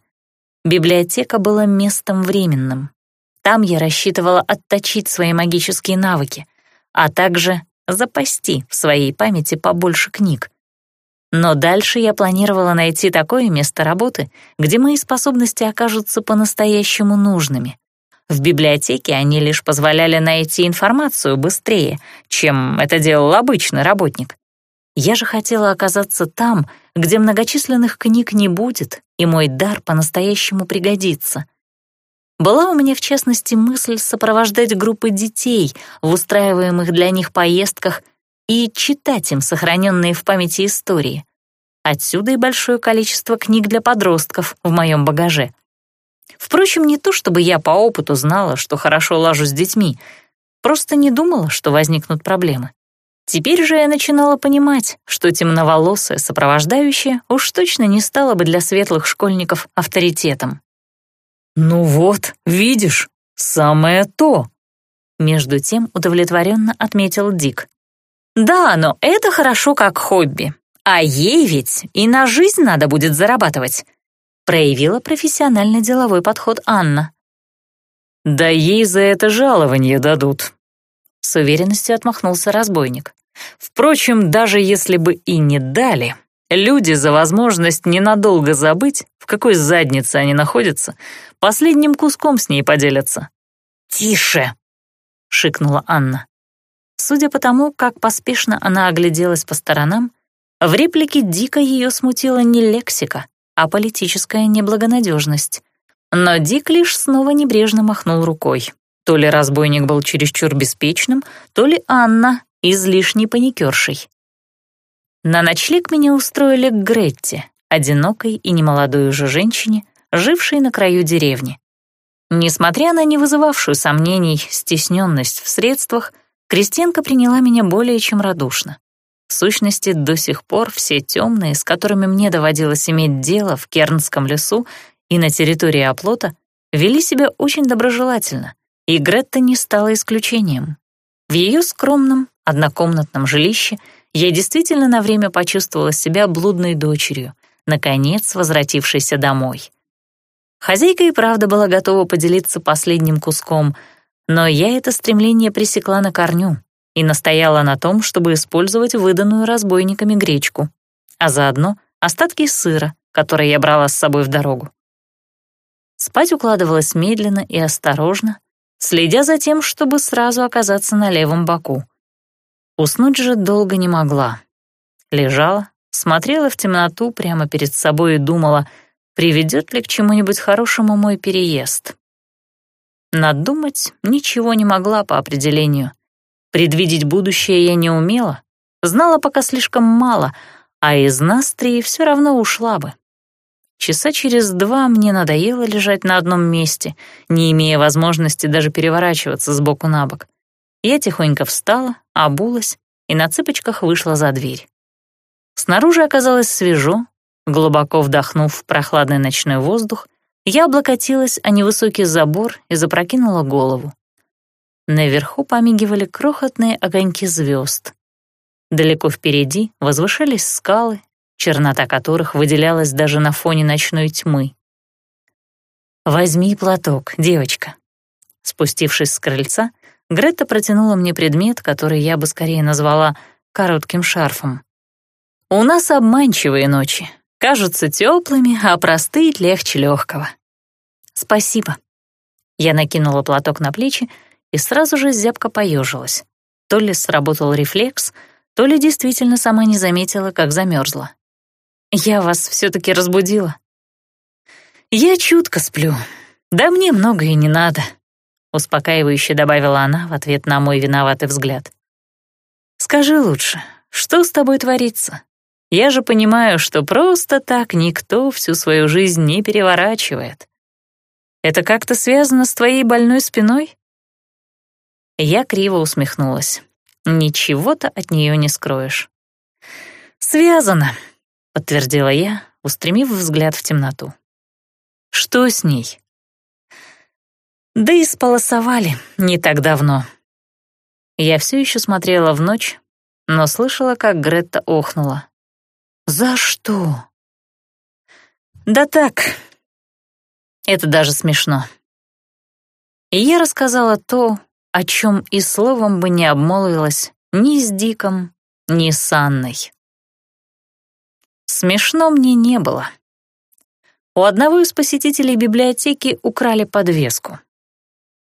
Библиотека была местом временным. Там я рассчитывала отточить свои магические навыки, а также запасти в своей памяти побольше книг. Но дальше я планировала найти такое место работы, где мои способности окажутся по-настоящему нужными. В библиотеке они лишь позволяли найти информацию быстрее, чем это делал обычный работник. Я же хотела оказаться там, где многочисленных книг не будет, и мой дар по-настоящему пригодится. Была у меня, в частности, мысль сопровождать группы детей в устраиваемых для них поездках и читать им сохраненные в памяти истории. Отсюда и большое количество книг для подростков в моем багаже. Впрочем, не то чтобы я по опыту знала, что хорошо лажу с детьми, просто не думала, что возникнут проблемы. Теперь же я начинала понимать, что темноволосая сопровождающая уж точно не стала бы для светлых школьников авторитетом. «Ну вот, видишь, самое то!» Между тем удовлетворенно отметил Дик. Да, но это хорошо как хобби. А ей ведь и на жизнь надо будет зарабатывать. Проявила профессионально-деловой подход Анна. Да ей за это жалование дадут. С уверенностью отмахнулся разбойник. Впрочем, даже если бы и не дали, Люди за возможность ненадолго забыть, в какой заднице они находятся, последним куском с ней поделятся. «Тише!» — шикнула Анна. Судя по тому, как поспешно она огляделась по сторонам, в реплике дико ее смутила не лексика, а политическая неблагонадежность. Но Дик лишь снова небрежно махнул рукой. То ли разбойник был чересчур беспечным, то ли Анна излишней паникершей. На ночлег меня устроили к Гретте, одинокой и немолодой уже женщине, жившей на краю деревни. Несмотря на не вызывавшую сомнений стесненность в средствах, Крестенко приняла меня более чем радушно. В сущности, до сих пор все темные, с которыми мне доводилось иметь дело в Кернском лесу и на территории оплота, вели себя очень доброжелательно, и Гретта не стала исключением. В ее скромном, однокомнатном жилище я действительно на время почувствовала себя блудной дочерью, наконец возвратившейся домой. Хозяйка и правда была готова поделиться последним куском — но я это стремление пресекла на корню и настояла на том, чтобы использовать выданную разбойниками гречку, а заодно остатки сыра, которые я брала с собой в дорогу. Спать укладывалась медленно и осторожно, следя за тем, чтобы сразу оказаться на левом боку. Уснуть же долго не могла. Лежала, смотрела в темноту прямо перед собой и думала, приведет ли к чему-нибудь хорошему мой переезд. Надумать ничего не могла по определению. Предвидеть будущее я не умела, знала пока слишком мало, а из Настрии все равно ушла бы. Часа через два мне надоело лежать на одном месте, не имея возможности даже переворачиваться с боку на бок. Я тихонько встала, обулась и на цыпочках вышла за дверь. Снаружи оказалось свежо, глубоко вдохнув прохладный ночной воздух, я облокотилась о невысокий забор и запрокинула голову. Наверху помигивали крохотные огоньки звезд. Далеко впереди возвышались скалы, чернота которых выделялась даже на фоне ночной тьмы. «Возьми платок, девочка». Спустившись с крыльца, Грета протянула мне предмет, который я бы скорее назвала коротким шарфом. «У нас обманчивые ночи, кажутся теплыми, а простые легче легкого. Спасибо. Я накинула платок на плечи и сразу же зябко поежилась. То ли сработал рефлекс, то ли действительно сама не заметила, как замерзла. Я вас все-таки разбудила. Я чутко сплю. Да мне многое не надо, успокаивающе добавила она в ответ на мой виноватый взгляд. Скажи лучше, что с тобой творится? Я же понимаю, что просто так никто всю свою жизнь не переворачивает. Это как-то связано с твоей больной спиной?» Я криво усмехнулась. Ничего-то от нее не скроешь. «Связано», — подтвердила я, устремив взгляд в темноту. «Что с ней?» «Да и сполосовали не так давно». Я все еще смотрела в ночь, но слышала, как Гретта охнула. «За что?» «Да так, это даже смешно». И я рассказала то, о чем и словом бы не обмолвилась ни с Диком, ни с Анной. Смешно мне не было. У одного из посетителей библиотеки украли подвеску.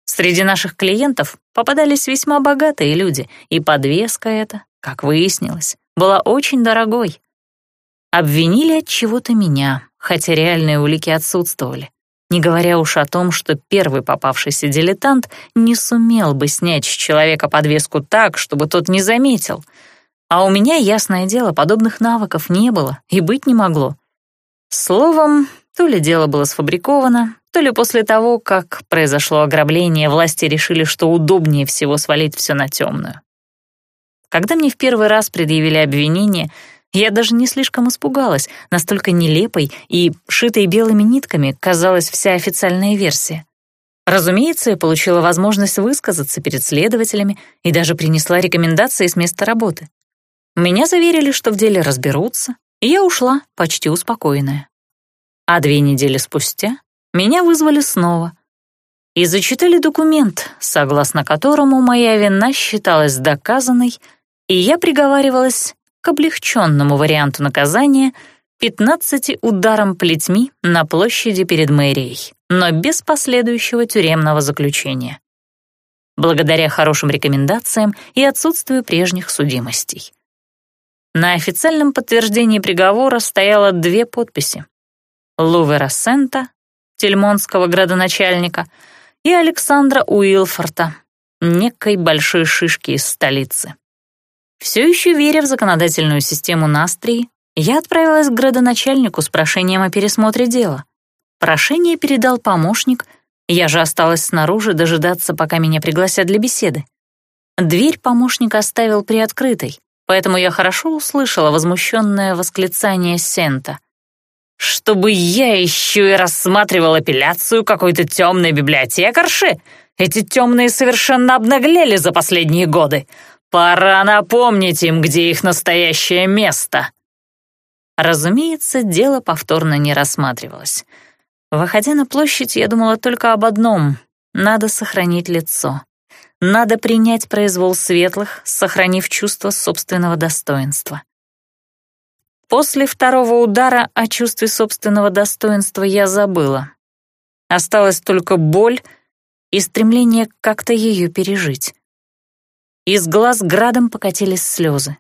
Среди наших клиентов попадались весьма богатые люди, и подвеска эта, как выяснилось, была очень дорогой. Обвинили от чего-то меня, хотя реальные улики отсутствовали. Не говоря уж о том, что первый попавшийся дилетант не сумел бы снять с человека подвеску так, чтобы тот не заметил. А у меня, ясное дело, подобных навыков не было и быть не могло. Словом, то ли дело было сфабриковано, то ли после того, как произошло ограбление, власти решили, что удобнее всего свалить все на темную. Когда мне в первый раз предъявили обвинение — я даже не слишком испугалась, настолько нелепой и шитой белыми нитками казалась вся официальная версия. Разумеется, я получила возможность высказаться перед следователями и даже принесла рекомендации с места работы. Меня заверили, что в деле разберутся, и я ушла, почти успокоенная. А две недели спустя меня вызвали снова и зачитали документ, согласно которому моя вина считалась доказанной, и я приговаривалась к облегченному варианту наказания — 15 ударом плетьми на площади перед мэрией, но без последующего тюремного заключения. Благодаря хорошим рекомендациям и отсутствию прежних судимостей. На официальном подтверждении приговора стояло две подписи. Лувера Сента, тельмонского градоначальника, и Александра Уилфорта, некой большой шишки из столицы. Все еще веря в законодательную систему Настрии, я отправилась к градоначальнику с прошением о пересмотре дела. Прошение передал помощник, я же осталась снаружи дожидаться, пока меня пригласят для беседы. Дверь помощник оставил приоткрытой, поэтому я хорошо услышала возмущенное восклицание Сента. «Чтобы я еще и рассматривал апелляцию какой-то темной библиотекарши? Эти темные совершенно обнаглели за последние годы. Пора напомнить им, где их настоящее место». Разумеется, дело повторно не рассматривалось. Выходя на площадь, я думала только об одном — надо сохранить лицо. Надо принять произвол светлых, сохранив чувство собственного достоинства. После второго удара о чувстве собственного достоинства я забыла. Осталась только боль и стремление как-то ее пережить. Из глаз градом покатились слезы.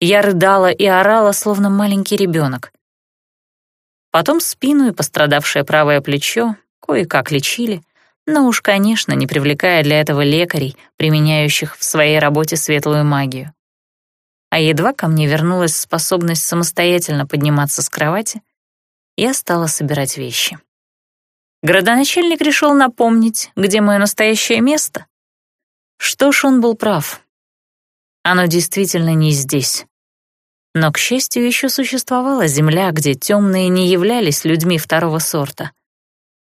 Я рыдала и орала, словно маленький ребенок. Потом спину и пострадавшее правое плечо кое-как лечили, но уж, конечно, не привлекая для этого лекарей, применяющих в своей работе светлую магию. А едва ко мне вернулась способность самостоятельно подниматься с кровати, я стала собирать вещи. Градоначальник решил напомнить, где мое настоящее место. Что ж, он был прав. Оно действительно не здесь. Но, к счастью, еще существовала земля, где темные не являлись людьми второго сорта.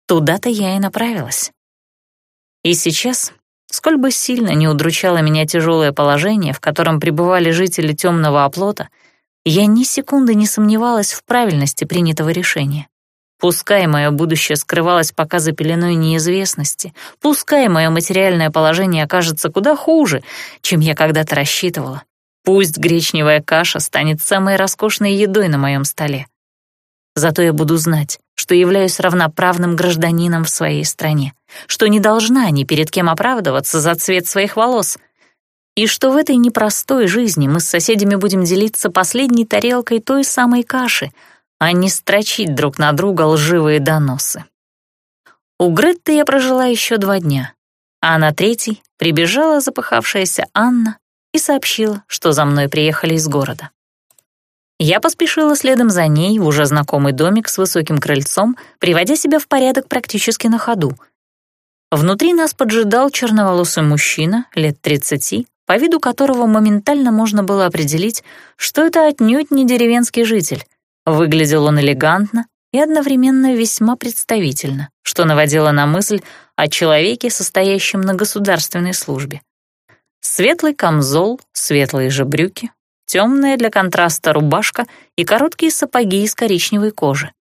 Туда-то я и направилась. И сейчас, сколь бы сильно не удручало меня тяжелое положение, в котором пребывали жители темного оплота, я ни секунды не сомневалась в правильности принятого решения. Пускай мое будущее скрывалось пока за пеленой неизвестности, пускай мое материальное положение окажется куда хуже, чем я когда-то рассчитывала, Пусть гречневая каша станет самой роскошной едой на моем столе. Зато я буду знать, что являюсь равноправным гражданином в своей стране, что не должна ни перед кем оправдываться за цвет своих волос, и что в этой непростой жизни мы с соседями будем делиться последней тарелкой той самой каши, а не строчить друг на друга лживые доносы. У Гретты я прожила еще два дня, а на третий прибежала запыхавшаяся Анна и сообщила, что за мной приехали из города. Я поспешила следом за ней в уже знакомый домик с высоким крыльцом, приводя себя в порядок практически на ходу. Внутри нас поджидал черноволосый мужчина, лет 30, по виду которого моментально можно было определить, что это отнюдь не деревенский житель. Выглядел он элегантно и одновременно весьма представительно, что наводило на мысль о человеке, состоящем на государственной службе. Светлый камзол, светлые же брюки, темная для контраста рубашка и короткие сапоги из коричневой кожи.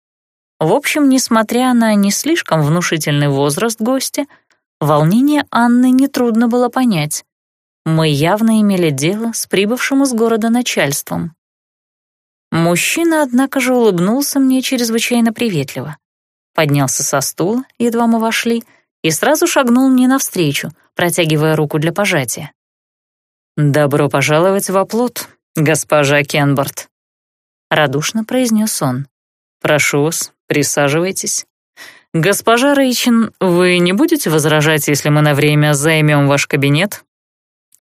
В общем, несмотря на не слишком внушительный возраст гостя, волнение Анны нетрудно было понять. Мы явно имели дело с прибывшим из города начальством. Мужчина, однако же, улыбнулся мне чрезвычайно приветливо. Поднялся со стула, едва мы вошли, и сразу шагнул мне навстречу, протягивая руку для пожатия. «Добро пожаловать в оплот, госпожа Кенборд», — радушно произнес он. «Прошу вас, присаживайтесь. Госпожа Рейчин, вы не будете возражать, если мы на время займем ваш кабинет?»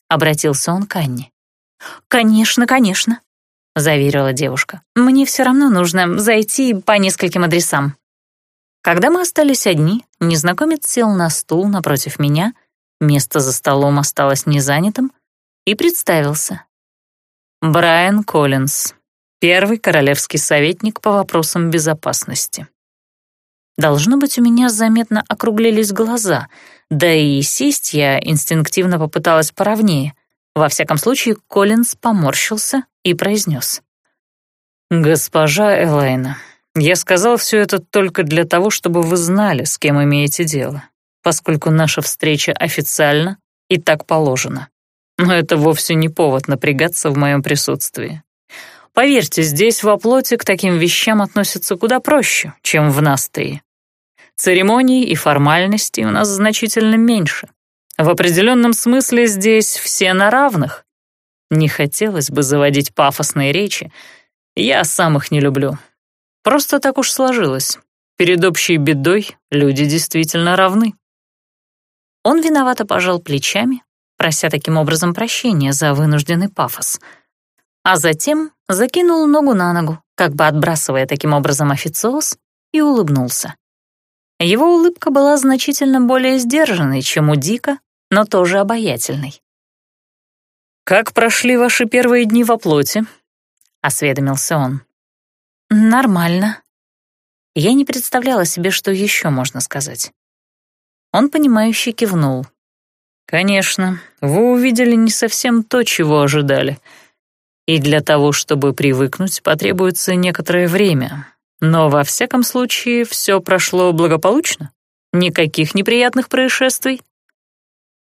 Обратился он к Анне. «Конечно, конечно», — заверила девушка. «Мне все равно нужно зайти по нескольким адресам». Когда мы остались одни, незнакомец сел на стул напротив меня, место за столом осталось незанятым, и представился. Брайан Коллинз, первый королевский советник по вопросам безопасности. Должно быть, у меня заметно округлились глаза, да и сесть я инстинктивно попыталась поровнее. Во всяком случае, Коллинз поморщился и произнес. «Госпожа Элайна, я сказал все это только для того, чтобы вы знали, с кем имеете дело, поскольку наша встреча официальна и так положено. Но это вовсе не повод напрягаться в моем присутствии. Поверьте, здесь в оплоте к таким вещам относятся куда проще, чем в Настрии. Церемоний и формальностей у нас значительно меньше. В определенном смысле здесь все на равных. Не хотелось бы заводить пафосные речи. Я сам их не люблю. Просто так уж сложилось. Перед общей бедой люди действительно равны. Он виновато пожал плечами, прося таким образом прощения за вынужденный пафос. А затем закинул ногу на ногу, как бы отбрасывая таким образом официоз, и улыбнулся. Его улыбка была значительно более сдержанной, чем у Дика, но тоже обаятельной. «Как прошли ваши первые дни во плоти?» — осведомился он. «Нормально». Я не представляла себе, что еще можно сказать. Он, понимающе кивнул. «Конечно, вы увидели не совсем то, чего ожидали. И для того, чтобы привыкнуть, потребуется некоторое время. Но во всяком случае все прошло благополучно? Никаких неприятных происшествий?»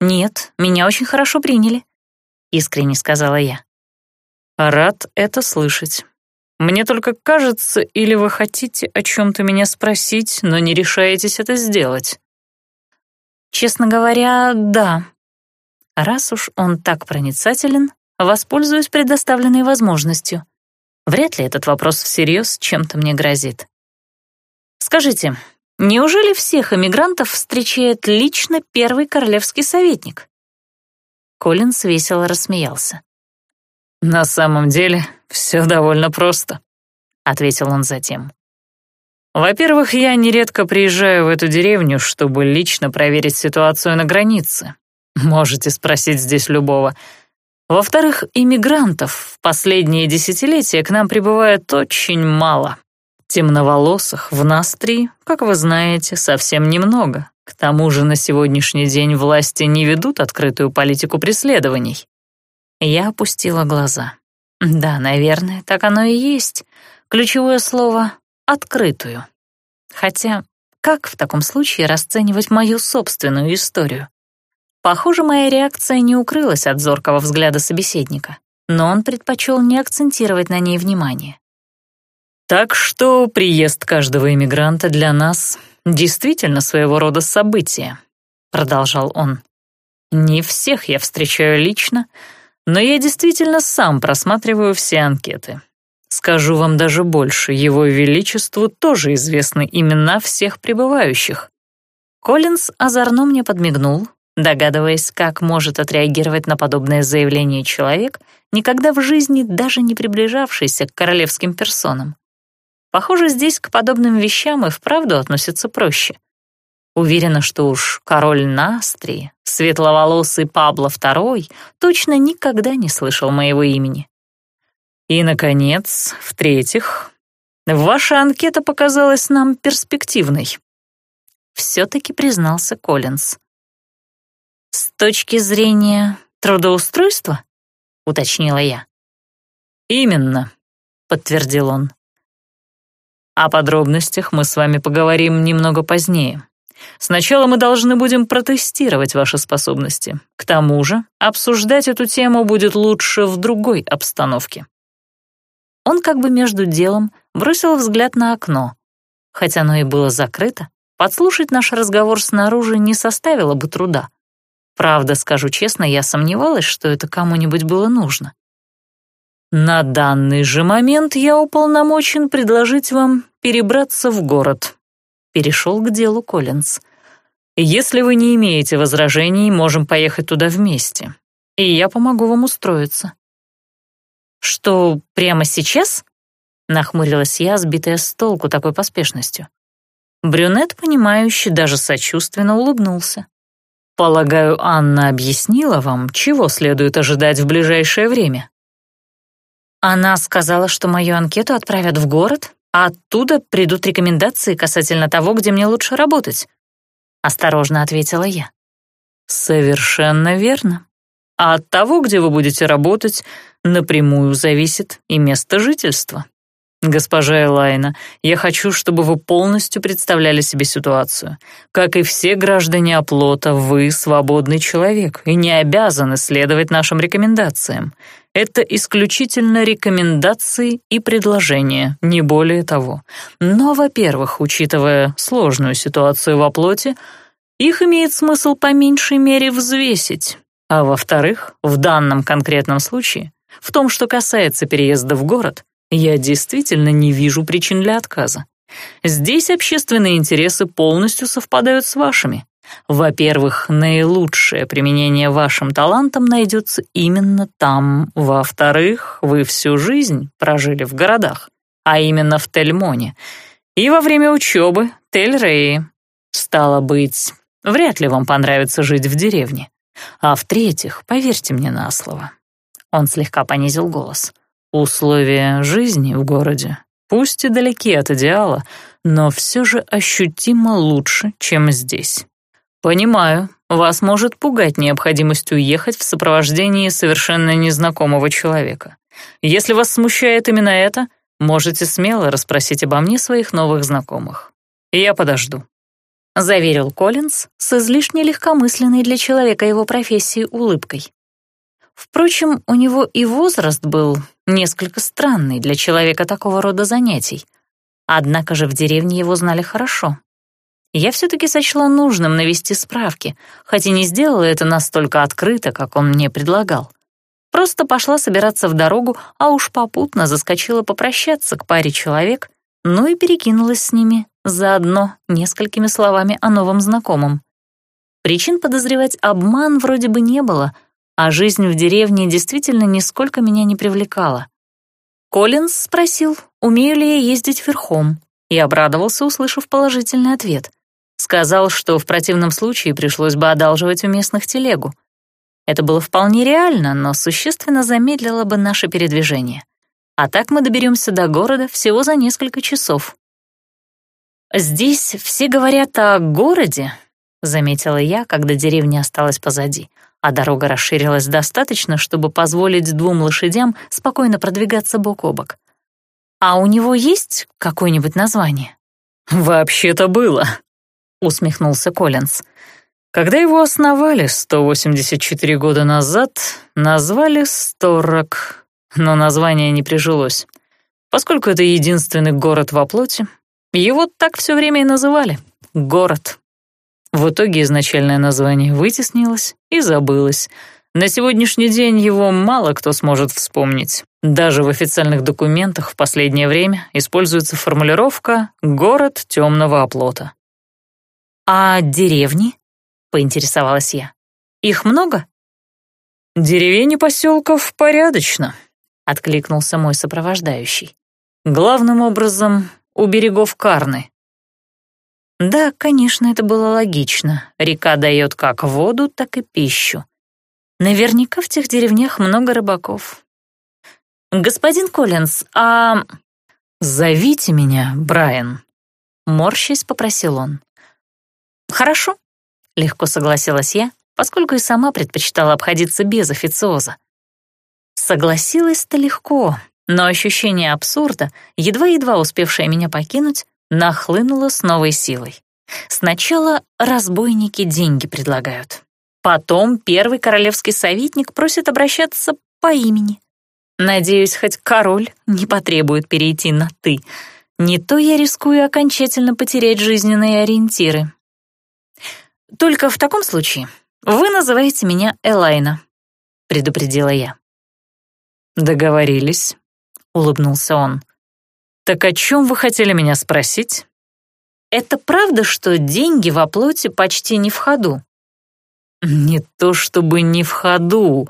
«Нет, меня очень хорошо приняли», — искренне сказала я. «Рад это слышать. Мне только кажется, или вы хотите о чем-то меня спросить, но не решаетесь это сделать?» «Честно говоря, да. Раз уж он так проницателен, воспользуюсь предоставленной возможностью. Вряд ли этот вопрос всерьез чем-то мне грозит. Скажите, неужели всех эмигрантов встречает лично первый королевский советник? Колин весело рассмеялся. «На самом деле все довольно просто», — ответил он затем. «Во-первых, я нередко приезжаю в эту деревню, чтобы лично проверить ситуацию на границе. Можете спросить здесь любого — во-вторых, иммигрантов в последние десятилетия к нам прибывает очень мало. Темноволосых в Настрии, как вы знаете, совсем немного. К тому же на сегодняшний день власти не ведут открытую политику преследований. Я опустила глаза. Да, наверное, так оно и есть. Ключевое слово — «открытую». Хотя, как в таком случае расценивать мою собственную историю? Похоже, моя реакция не укрылась от зоркого взгляда собеседника, но он предпочел не акцентировать на ней внимание. «Так что приезд каждого иммигранта для нас действительно своего рода событие», — продолжал он. «Не всех я встречаю лично, но я действительно сам просматриваю все анкеты. Скажу вам даже больше, его величеству тоже известны имена всех прибывающих». Коллинз озорно мне подмигнул, Догадываясь, как может отреагировать на подобное заявление человек, никогда в жизни даже не приближавшийся к королевским персонам. Похоже, здесь к подобным вещам и вправду относятся проще. Уверена, что уж король Настрии, светловолосый Пабло II, точно никогда не слышал моего имени. И, наконец, в-третьих, ваша анкета показалась нам перспективной. Все-таки признался Коллинз. «С точки зрения трудоустройства?» — уточнила я. «Именно», — подтвердил он. «О подробностях мы с вами поговорим немного позднее. Сначала мы должны будем протестировать ваши способности. К тому же обсуждать эту тему будет лучше в другой обстановке». Он как бы между делом бросил взгляд на окно. Хотя оно и было закрыто, подслушать наш разговор снаружи не составило бы труда. Правда, скажу честно, я сомневалась, что это кому-нибудь было нужно. «На данный же момент я уполномочен предложить вам перебраться в город», — перешел к делу Коллинз. «Если вы не имеете возражений, можем поехать туда вместе, и я помогу вам устроиться». «Что, прямо сейчас?» — нахмурилась я, сбитая с толку такой поспешностью. Брюнет, понимающий, даже сочувственно улыбнулся. Полагаю, Анна объяснила вам, чего следует ожидать в ближайшее время? Она сказала, что мою анкету отправят в город, а оттуда придут рекомендации касательно того, где мне лучше работать. Осторожно ответила я. Совершенно верно. А от того, где вы будете работать, напрямую зависит и место жительства. «Госпожа Элайна, я хочу, чтобы вы полностью представляли себе ситуацию. Как и все граждане оплота, вы свободный человек и не обязаны следовать нашим рекомендациям. Это исключительно рекомендации и предложения, не более того. Но, во-первых, учитывая сложную ситуацию во плоти, их имеет смысл по меньшей мере взвесить. А во-вторых, в данном конкретном случае, в том, что касается переезда в город, я действительно не вижу причин для отказа. Здесь общественные интересы полностью совпадают с вашими. Во-первых, наилучшее применение вашим талантам найдется именно там. Во-вторых, вы всю жизнь прожили в городах, а именно в Тельмоне. И во время учебы Тель-Реи. Стало быть, вряд ли вам понравится жить в деревне. А в-третьих, поверьте мне на слово. Он слегка понизил голос. Условия жизни в городе, пусть и далеки от идеала, но все же ощутимо лучше, чем здесь. «Понимаю, вас может пугать необходимость уехать в сопровождении совершенно незнакомого человека. Если вас смущает именно это, можете смело расспросить обо мне своих новых знакомых. Я подожду», — заверил Коллинз с излишне легкомысленной для человека его профессии улыбкой. Впрочем, у него и возраст был несколько странный для человека такого рода занятий. Однако же в деревне его знали хорошо я все-таки сочла нужным навести справки, хотя не сделала это настолько открыто, как он мне предлагал. Просто пошла собираться в дорогу, а уж попутно заскочила попрощаться к паре человек, ну и перекинулась с ними заодно несколькими словами о новом знакомом. Причин подозревать обман вроде бы не было, а жизнь в деревне действительно нисколько меня не привлекала. Коллинз спросил, умею ли я ездить верхом, и обрадовался, услышав положительный ответ. Сказал, что в противном случае пришлось бы одалживать у местных телегу. Это было вполне реально, но существенно замедлило бы наше передвижение. А так мы доберемся до города всего за несколько часов. «Здесь все говорят о городе», — заметила я, когда деревня осталась позади, а дорога расширилась достаточно, чтобы позволить двум лошадям спокойно продвигаться бок о бок. «А у него есть какое-нибудь название?» «Вообще-то было», — усмехнулся Коллинз. «Когда его основали 184 года назад, назвали Сторок, но название не прижилось. Поскольку это единственный город во плоти, его так все время и называли — город. В итоге изначальное название вытеснилось и забылось. На сегодняшний день его мало кто сможет вспомнить. Даже в официальных документах в последнее время используется формулировка «город темного оплота». «А деревни?» — поинтересовалась я. «Их много?» «Деревень и поселков порядочно», — откликнулся мой сопровождающий. «Главным образом у берегов Карны». Да, конечно, это было логично. Река дает как воду, так и пищу. Наверняка в тех деревнях много рыбаков. «Господин Коллинз, а...» «Зовите меня, Брайан», — морщись попросил он. «Хорошо», — легко согласилась я, поскольку и сама предпочитала обходиться без официоза. Согласилась-то легко, но ощущение абсурда, едва-едва успевшее меня покинуть, нахлынуло с новой силой. Сначала разбойники деньги предлагают. Потом первый королевский советник просит обращаться по имени. Надеюсь, хоть король не потребует перейти на «ты». Не то я рискую окончательно потерять жизненные ориентиры. «Только в таком случае вы называете меня Элайна», — предупредила я. «Договорились», — улыбнулся он. «Так о чем вы хотели меня спросить?» «Это правда, что деньги во плоти почти не в ходу?» «Не то чтобы не в ходу,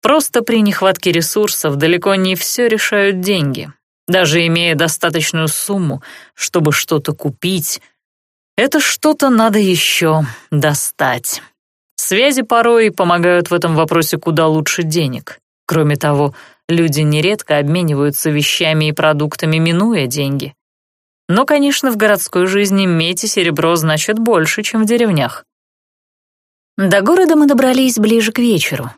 просто при нехватке ресурсов далеко не все решают деньги. Даже имея достаточную сумму, чтобы что-то купить, это что-то надо еще достать. Связи порой помогают в этом вопросе куда лучше денег. Кроме того, люди нередко обмениваются вещами и продуктами, минуя деньги. Но, конечно, в городской жизни медь и серебро значат больше, чем в деревнях. До города мы добрались ближе к вечеру.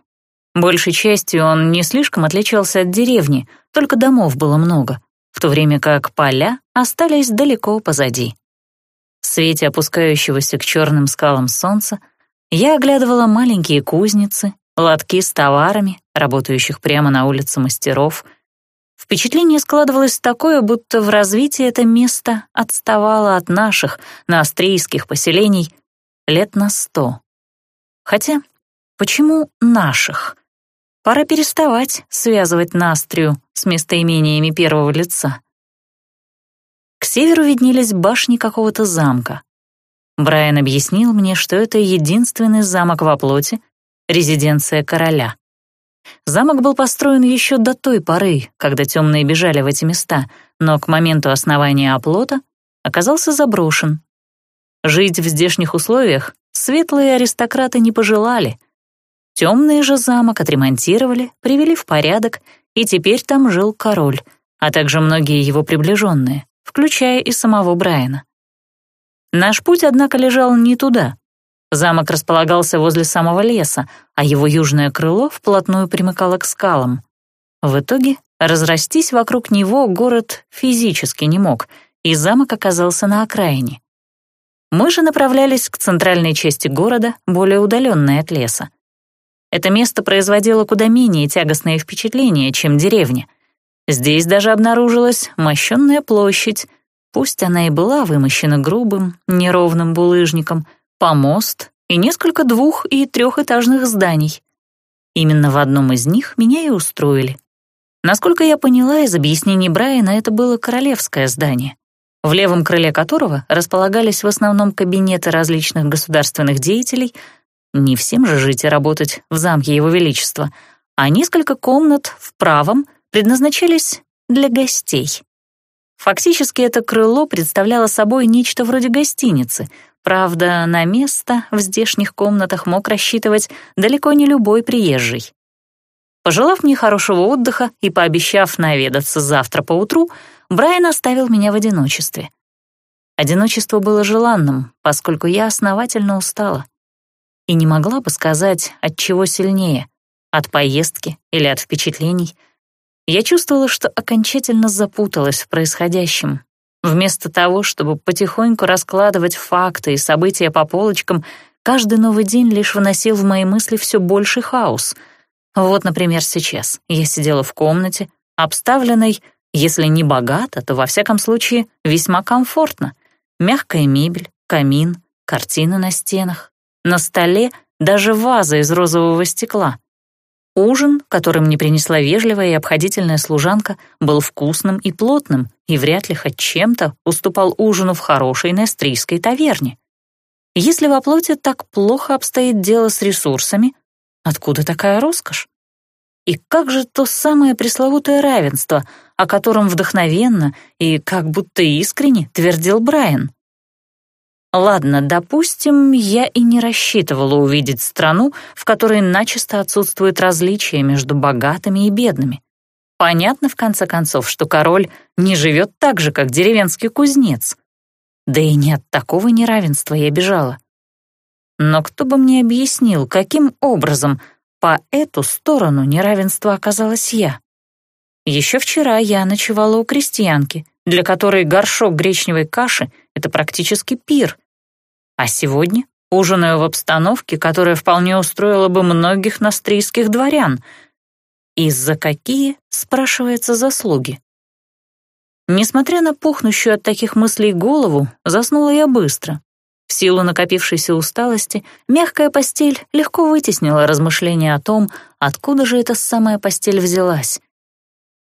Большей частью он не слишком отличался от деревни, только домов было много, в то время как поля остались далеко позади. Свете опускающегося к черным скалам солнца я оглядывала маленькие кузницы, лотки с товарами, работающих прямо на улице мастеров. Впечатление складывалось такое, будто в развитии это место отставало от наших, на австрийских поселений, лет на сто. Хотя, почему наших? Пора переставать связывать Настрию с местоимениями первого лица. К северу виднелись башни какого-то замка. Брайан объяснил мне, что это единственный замок во плоти, резиденция короля. Замок был построен еще до той поры, когда темные бежали в эти места, но к моменту основания оплота оказался заброшен. Жить в здешних условиях светлые аристократы не пожелали. Темный же замок отремонтировали, привели в порядок, и теперь там жил король, а также многие его приближенные, включая и самого Брайана. Наш путь, однако, лежал не туда. Замок располагался возле самого леса, а его южное крыло вплотную примыкало к скалам. В итоге разрастись вокруг него город физически не мог, и замок оказался на окраине. Мы же направлялись к центральной части города, более удаленной от леса. Это место производило куда менее тягостное впечатление, чем деревня. Здесь даже обнаружилась мощенная площадь, Пусть она и была вымощена грубым, неровным булыжником, помост и несколько двух- и трехэтажных зданий. Именно в одном из них меня и устроили. Насколько я поняла из объяснений Брайана, это было королевское здание, в левом крыле которого располагались в основном кабинеты различных государственных деятелей, не всем же жить и работать в замке Его Величества, а несколько комнат в правом предназначались для гостей. Фактически это крыло представляло собой нечто вроде гостиницы. Правда, на место в здешних комнатах мог рассчитывать далеко не любой приезжий. Пожелав мне хорошего отдыха и пообещав наведаться завтра поутру, Брайан оставил меня в одиночестве. Одиночество было желанным, поскольку я основательно устала. И не могла бы сказать, от чего сильнее — от поездки или от впечатлений — я чувствовала, что окончательно запуталась в происходящем. Вместо того, чтобы потихоньку раскладывать факты и события по полочкам, каждый новый день лишь вносил в мои мысли все больший хаос. Вот, например, сейчас я сидела в комнате, обставленной, если не богато, то, во всяком случае, весьма комфортно. Мягкая мебель, камин, картины на стенах. На столе даже ваза из розового стекла — Ужин, который мне принесла вежливая и обходительная служанка, был вкусным и плотным и вряд ли хоть чем-то уступал ужину в хорошей нестрийской таверне. Если во плоти так плохо обстоит дело с ресурсами, откуда такая роскошь? И как же то самое пресловутое равенство, о котором вдохновенно и как будто искренне твердил Брайан? Ладно, допустим, я и не рассчитывала увидеть страну, в которой начисто отсутствует различие между богатыми и бедными. Понятно, в конце концов, что король не живет так же, как деревенский кузнец. Да и не от такого неравенства я бежала. Но кто бы мне объяснил, каким образом по эту сторону неравенства оказалась я? Еще вчера я ночевала у крестьянки, для которой горшок гречневой каши — это практически пир. А сегодня ужинаю в обстановке, которая вполне устроила бы многих настрийских дворян. И за какие, спрашивается, заслуги? Несмотря на пухнущую от таких мыслей голову, заснула я быстро. В силу накопившейся усталости, мягкая постель легко вытеснила размышления о том, откуда же эта самая постель взялась.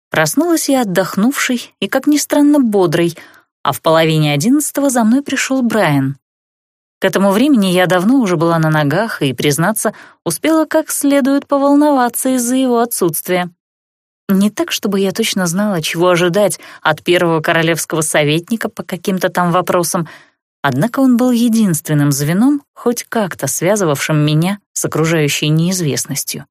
Проснулась я отдохнувшей и, как ни странно, бодрой, а в половине одиннадцатого за мной пришел Брайан. Этому времени я давно уже была на ногах и, признаться, успела как следует поволноваться из-за его отсутствия. Не так, чтобы я точно знала, чего ожидать от первого королевского советника по каким-то там вопросам, однако он был единственным звеном, хоть как-то связывавшим меня с окружающей неизвестностью.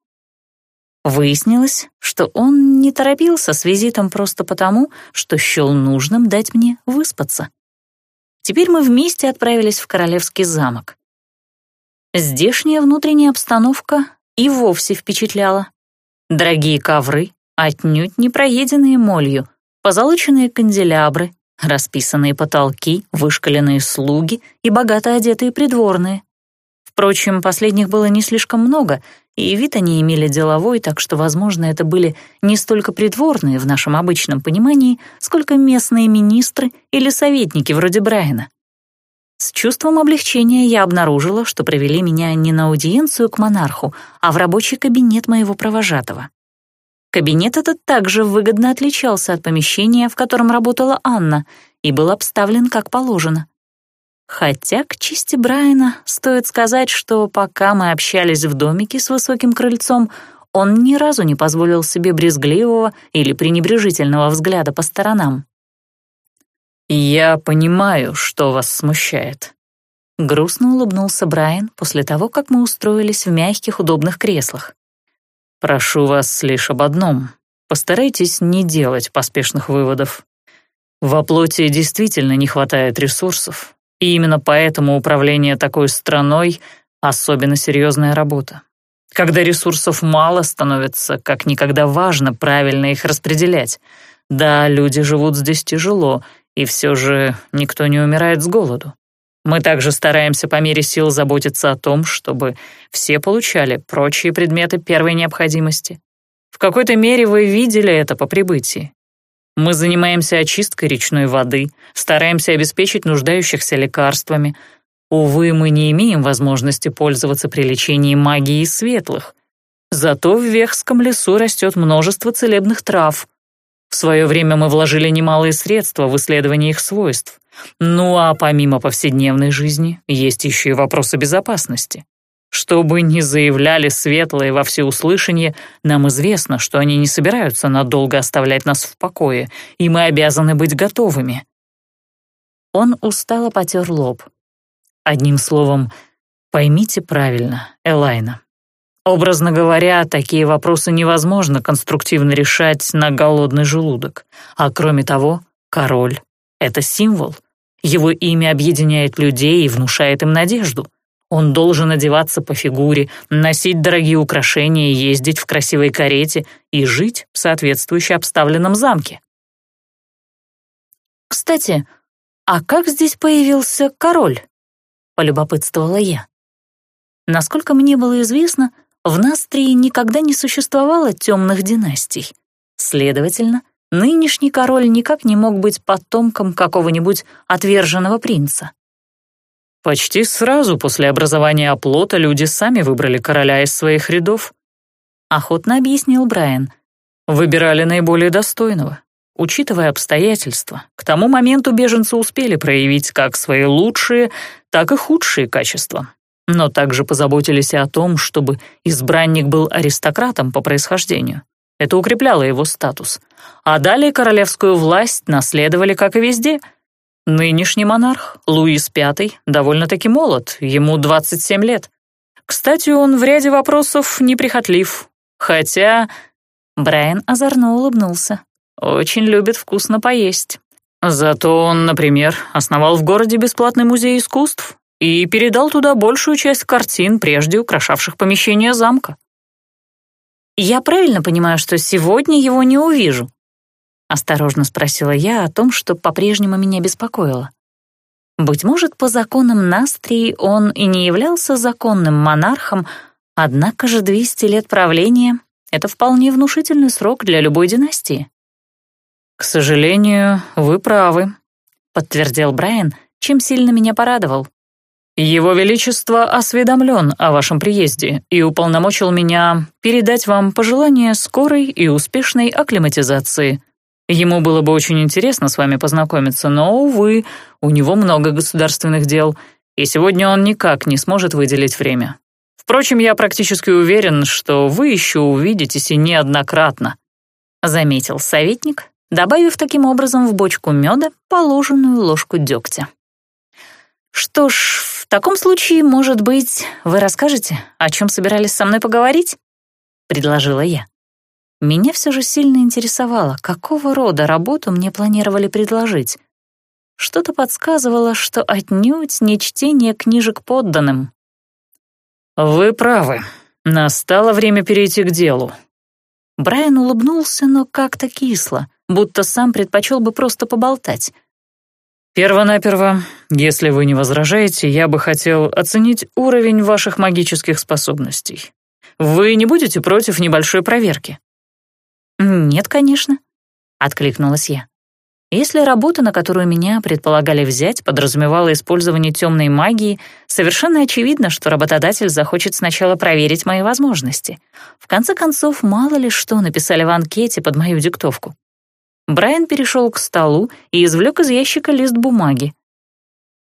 Выяснилось, что он не торопился с визитом просто потому, что счел нужным дать мне выспаться. Теперь мы вместе отправились в Королевский замок. Здешняя внутренняя обстановка и вовсе впечатляла. Дорогие ковры, отнюдь не проеденные молью, позолоченные канделябры, расписанные потолки, вышкаленные слуги и богато одетые придворные Впрочем, последних было не слишком много, и вид они имели деловой, так что, возможно, это были не столько придворные в нашем обычном понимании, сколько местные министры или советники вроде Брайана. С чувством облегчения я обнаружила, что провели меня не на аудиенцию к монарху, а в рабочий кабинет моего провожатого. Кабинет этот также выгодно отличался от помещения, в котором работала Анна, и был обставлен как положено. Хотя, к чести Брайана, стоит сказать, что пока мы общались в домике с высоким крыльцом, он ни разу не позволил себе брезгливого или пренебрежительного взгляда по сторонам. «Я понимаю, что вас смущает», — грустно улыбнулся Брайан после того, как мы устроились в мягких удобных креслах. «Прошу вас лишь об одном. Постарайтесь не делать поспешных выводов. В оплоте действительно не хватает ресурсов, и именно поэтому управление такой страной — особенно серьезная работа. Когда ресурсов мало, становится как никогда важно правильно их распределять. Да, люди живут здесь тяжело, и все же никто не умирает с голоду. Мы также стараемся по мере сил заботиться о том, чтобы все получали прочие предметы первой необходимости. В какой-то мере вы видели это по прибытии. Мы занимаемся очисткой речной воды, стараемся обеспечить нуждающихся лекарствами. Увы, мы не имеем возможности пользоваться при лечении магии светлых. Зато в Вехском лесу растет множество целебных трав. В свое время мы вложили немалые средства в исследование их свойств. Ну а помимо повседневной жизни, есть еще и вопросы безопасности. Что бы ни заявляли светлые во всеуслышание, нам известно, что они не собираются надолго оставлять нас в покое, и мы обязаны быть готовыми. Он устало потер лоб. Одним словом, поймите правильно, Элайна. Образно говоря, такие вопросы невозможно конструктивно решать на голодный желудок. А кроме того, король — это символ. Его имя объединяет людей и внушает им надежду. Он должен одеваться по фигуре, носить дорогие украшения, ездить в красивой карете и жить в соответствующе обставленном замке. «Кстати, а как здесь появился король?» — полюбопытствовала я. Насколько мне было известно, в Настрии никогда не существовало темных династий. Следовательно, нынешний король никак не мог быть потомком какого-нибудь отверженного принца. Почти сразу после образования оплота люди сами выбрали короля из своих рядов. Охотно объяснил Брайан. Выбирали наиболее достойного. Учитывая обстоятельства, к тому моменту беженцы успели проявить как свои лучшие, так и худшие качества. Но также позаботились и о том, чтобы избранник был аристократом по происхождению. Это укрепляло его статус. А далее королевскую власть наследовали, как и везде — Нынешний монарх, Луис V, довольно-таки молод, ему 27 лет. Кстати, он в ряде вопросов неприхотлив, хотя... Брайан озорно улыбнулся. Очень любит вкусно поесть. Зато он, например, основал в городе бесплатный музей искусств и передал туда большую часть картин, прежде украшавших помещение замка. «Я правильно понимаю, что сегодня его не увижу?» — осторожно спросила я о том, что по-прежнему меня беспокоило. Быть может, по законам Настрии он и не являлся законным монархом, однако же 200 лет правления — это вполне внушительный срок для любой династии. «К сожалению, вы правы», — подтвердил Брайан, чем сильно меня порадовал. «Его Величество осведомлен о вашем приезде и уполномочил меня передать вам пожелание скорой и успешной акклиматизации. Ему было бы очень интересно с вами познакомиться, но, увы, у него много государственных дел, и сегодня он никак не сможет выделить время. Впрочем, я практически уверен, что вы еще увидитесь и неоднократно», — заметил советник, добавив таким образом в бочку меда положенную ложку дегтя. «Что ж, в таком случае, может быть, вы расскажете, о чем собирались со мной поговорить?» — предложила я. Меня все же сильно интересовало, какого рода работу мне планировали предложить. Что-то подсказывало, что отнюдь не чтение книжек подданным. «Вы правы. Настало время перейти к делу». Брайан улыбнулся, но как-то кисло, будто сам предпочел бы просто поболтать. Первонаперво, если вы не возражаете, я бы хотел оценить уровень ваших магических способностей. Вы не будете против небольшой проверки? Нет, конечно, откликнулась я. Если работа, на которую меня предполагали взять, подразумевала использование темной магии, совершенно очевидно, что работодатель захочет сначала проверить мои возможности. В конце концов, мало ли что написали в анкете под мою диктовку. Брайан перешел к столу и извлек из ящика лист бумаги.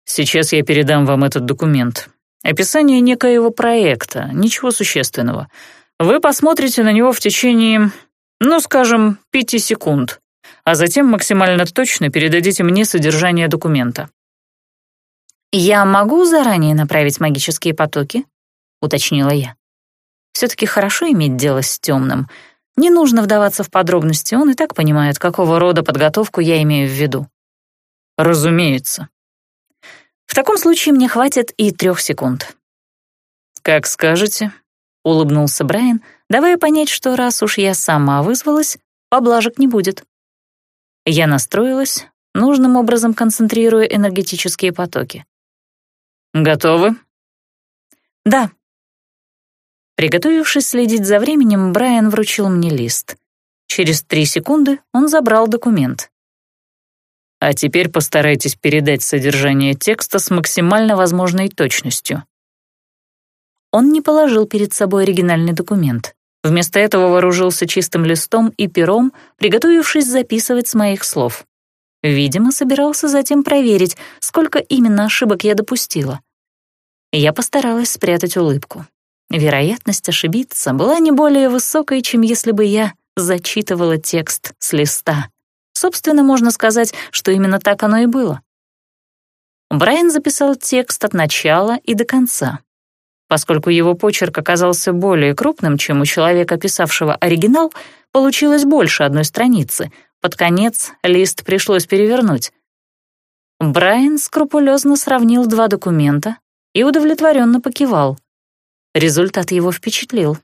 «Сейчас я передам вам этот документ. Описание некоего проекта, ничего существенного. Вы посмотрите на него в течение, ну, скажем, пяти секунд а затем максимально точно передадите мне содержание документа». «Я могу заранее направить магические потоки?» — уточнила я. «Все-таки хорошо иметь дело с темным. Не нужно вдаваться в подробности, он и так понимает, какого рода подготовку я имею в виду». «Разумеется». «В таком случае мне хватит и трех секунд». «Как скажете», — улыбнулся Брайан, давая понять, что раз уж я сама вызвалась, поблажек не будет. Я настроилась, нужным образом концентрируя энергетические потоки. «Готовы?» «Да». Приготовившись следить за временем, Брайан вручил мне лист. Через три секунды он забрал документ. «А теперь постарайтесь передать содержание текста с максимально возможной точностью». Он не положил перед собой оригинальный документ. Вместо этого вооружился чистым листом и пером, приготовившись записывать с моих слов. Видимо, собирался затем проверить, сколько именно ошибок я допустила. Я постаралась спрятать улыбку. Вероятность ошибиться была не более высокой, чем если бы я зачитывала текст с листа. Собственно, можно сказать, что именно так оно и было. Брайан записал текст от начала и до конца. Поскольку его почерк оказался более крупным, чем у человека, писавшего оригинал, получилось больше одной страницы. Под конец лист пришлось перевернуть. Брайан скрупулезно сравнил два документа и удовлетворенно покивал. Результат его впечатлил.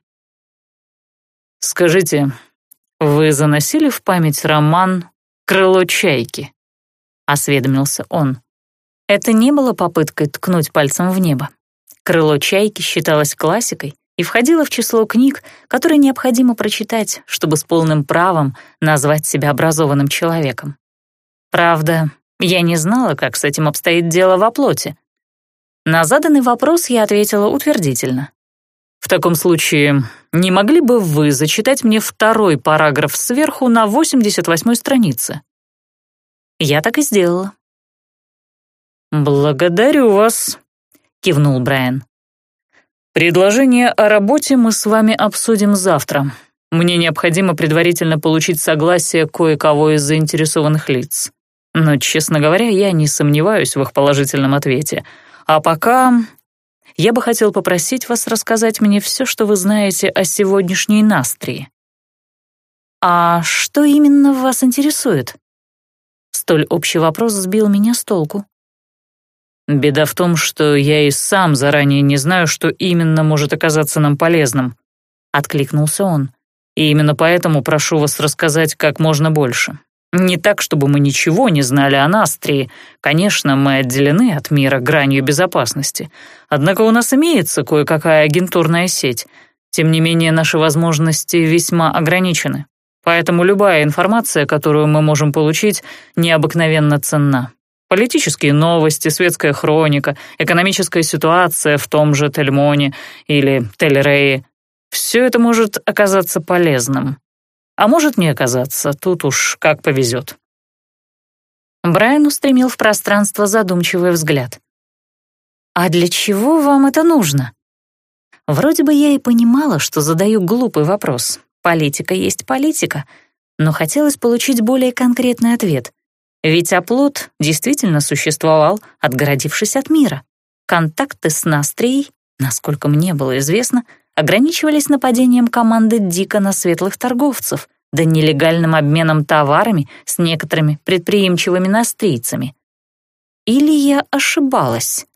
«Скажите, вы заносили в память роман «Крыло чайки»?» — осведомился он. Это не было попыткой ткнуть пальцем в небо. «Крыло чайки» считалось классикой и входило в число книг, которые необходимо прочитать, чтобы с полным правом назвать себя образованным человеком. Правда, я не знала, как с этим обстоит дело во плоти. На заданный вопрос я ответила утвердительно. «В таком случае, не могли бы вы зачитать мне второй параграф сверху на 88-й странице?» Я так и сделала. «Благодарю вас», кивнул Брайан. «Предложение о работе мы с вами обсудим завтра. Мне необходимо предварительно получить согласие кое-кого из заинтересованных лиц. Но, честно говоря, я не сомневаюсь в их положительном ответе. А пока я бы хотел попросить вас рассказать мне все, что вы знаете о сегодняшней Настрии». «А что именно вас интересует?» Столь общий вопрос сбил меня с толку. Беда в том, что я и сам заранее не знаю, что именно может оказаться нам полезным», — откликнулся он. «И именно поэтому прошу вас рассказать как можно больше. Не так, чтобы мы ничего не знали о Настрии. Конечно, мы отделены от мира гранью безопасности. Однако у нас имеется кое-какая агентурная сеть. Тем не менее, наши возможности весьма ограничены. Поэтому любая информация, которую мы можем получить, необыкновенно ценна. Политические новости, светская хроника, экономическая ситуация в том же Тельмоне или Телерее — все это может оказаться полезным. А может не оказаться, тут уж как повезет. Брайан устремил в пространство задумчивый взгляд. «А для чего вам это нужно?» Вроде бы я и понимала, что задаю глупый вопрос. Политика есть политика, но хотелось получить более конкретный ответ — ведь оплот действительно существовал, отгородившись от мира. Контакты с Настрией, насколько мне было известно, ограничивались нападением команды Дика на светлых торговцев, да нелегальным обменом товарами с некоторыми предприимчивыми настрийцами. Или я ошибалась?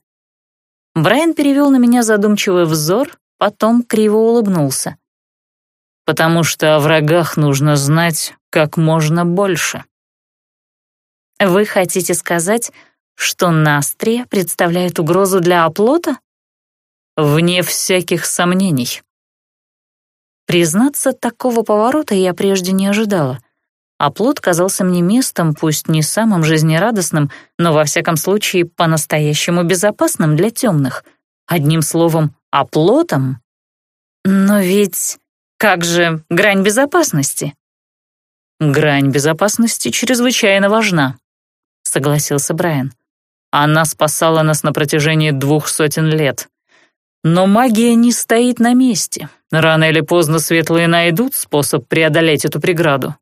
Брайан перевел на меня задумчивый взор, потом криво улыбнулся. «Потому что о врагах нужно знать как можно больше». Вы хотите сказать, что Настрия представляет угрозу для оплота? Вне всяких сомнений. Признаться, такого поворота я прежде не ожидала. Оплот казался мне местом, пусть не самым жизнерадостным, но во всяком случае по-настоящему безопасным для темных. Одним словом, оплотом. Но ведь как же грань безопасности? Грань безопасности чрезвычайно важна, согласился Брайан. Она спасала нас на протяжении двух сотен лет. Но магия не стоит на месте. Рано или поздно светлые найдут способ преодолеть эту преграду.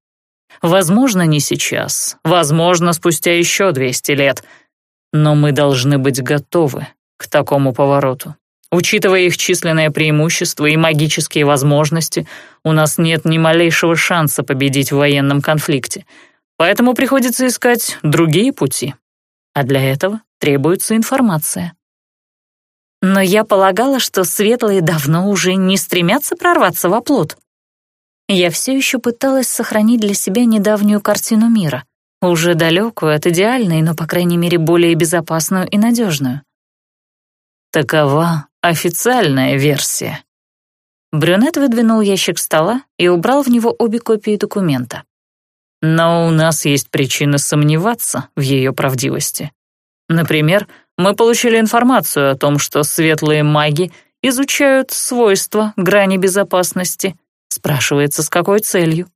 Возможно, не сейчас, возможно, спустя еще 200 лет. Но мы должны быть готовы к такому повороту. Учитывая их численное преимущество и магические возможности, у нас нет ни малейшего шанса победить в военном конфликте. Поэтому приходится искать другие пути. А для этого требуется информация. Но я полагала, что светлые давно уже не стремятся прорваться в оплот. Я все еще пыталась сохранить для себя недавнюю картину мира, уже далекую от идеальной, но, по крайней мере, более безопасную и надежную. Такова официальная версия. Брюнет выдвинул ящик стола и убрал в него обе копии документа. Но у нас есть причины сомневаться в ее правдивости. Например, мы получили информацию о том, что светлые маги изучают свойства грани безопасности. Спрашивается, с какой целью?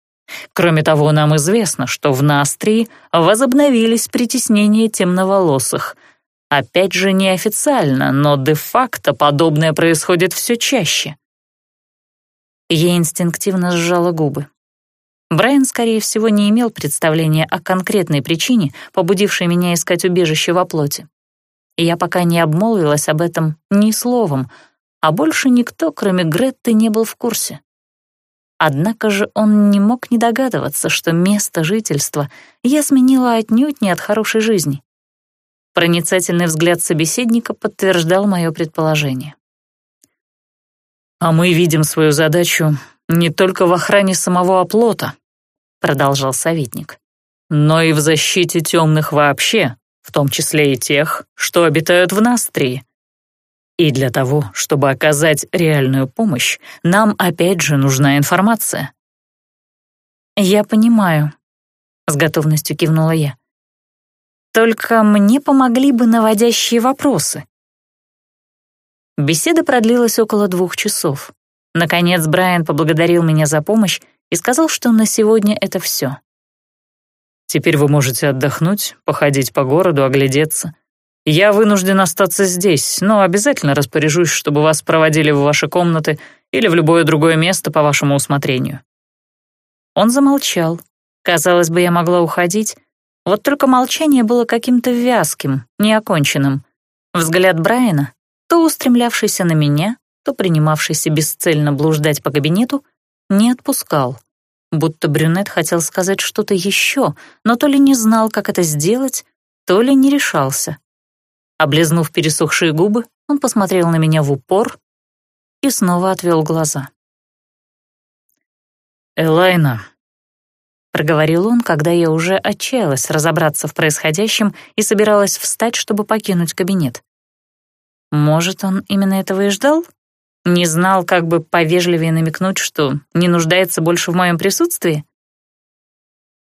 Кроме того, нам известно, что в Настрии возобновились притеснения темноволосых. Опять же, неофициально, но де-факто подобное происходит все чаще. Я инстинктивно сжала губы. Брайан, скорее всего, не имел представления о конкретной причине, побудившей меня искать убежище во плоти. Я пока не обмолвилась об этом ни словом, а больше никто, кроме Гретты, не был в курсе. Однако же он не мог не догадываться, что место жительства я сменила отнюдь не от хорошей жизни. Проницательный взгляд собеседника подтверждал мое предположение. «А мы видим свою задачу не только в охране самого оплота», продолжал советник, «но и в защите темных вообще, в том числе и тех, что обитают в Настрии. И для того, чтобы оказать реальную помощь, нам опять же нужна информация». «Я понимаю», — с готовностью кивнула я. «Только мне помогли бы наводящие вопросы». Беседа продлилась около двух часов. Наконец Брайан поблагодарил меня за помощь и сказал, что на сегодня это все. «Теперь вы можете отдохнуть, походить по городу, оглядеться. Я вынужден остаться здесь, но обязательно распоряжусь, чтобы вас проводили в ваши комнаты или в любое другое место по вашему усмотрению». Он замолчал. Казалось бы, я могла уходить, вот только молчание было каким-то вязким, неоконченным. Взгляд Брайана, то устремлявшийся на меня, то принимавшийся бесцельно блуждать по кабинету, не отпускал. Будто брюнет хотел сказать что-то еще, но то ли не знал, как это сделать, то ли не решался. Облизнув пересохшие губы, он посмотрел на меня в упор и снова отвел глаза. «Элайна», — проговорил он, когда я уже отчаялась разобраться в происходящем и собиралась встать, чтобы покинуть кабинет. Может, он именно этого и ждал? Не знал, как бы повежливее намекнуть, что не нуждается больше в моем присутствии?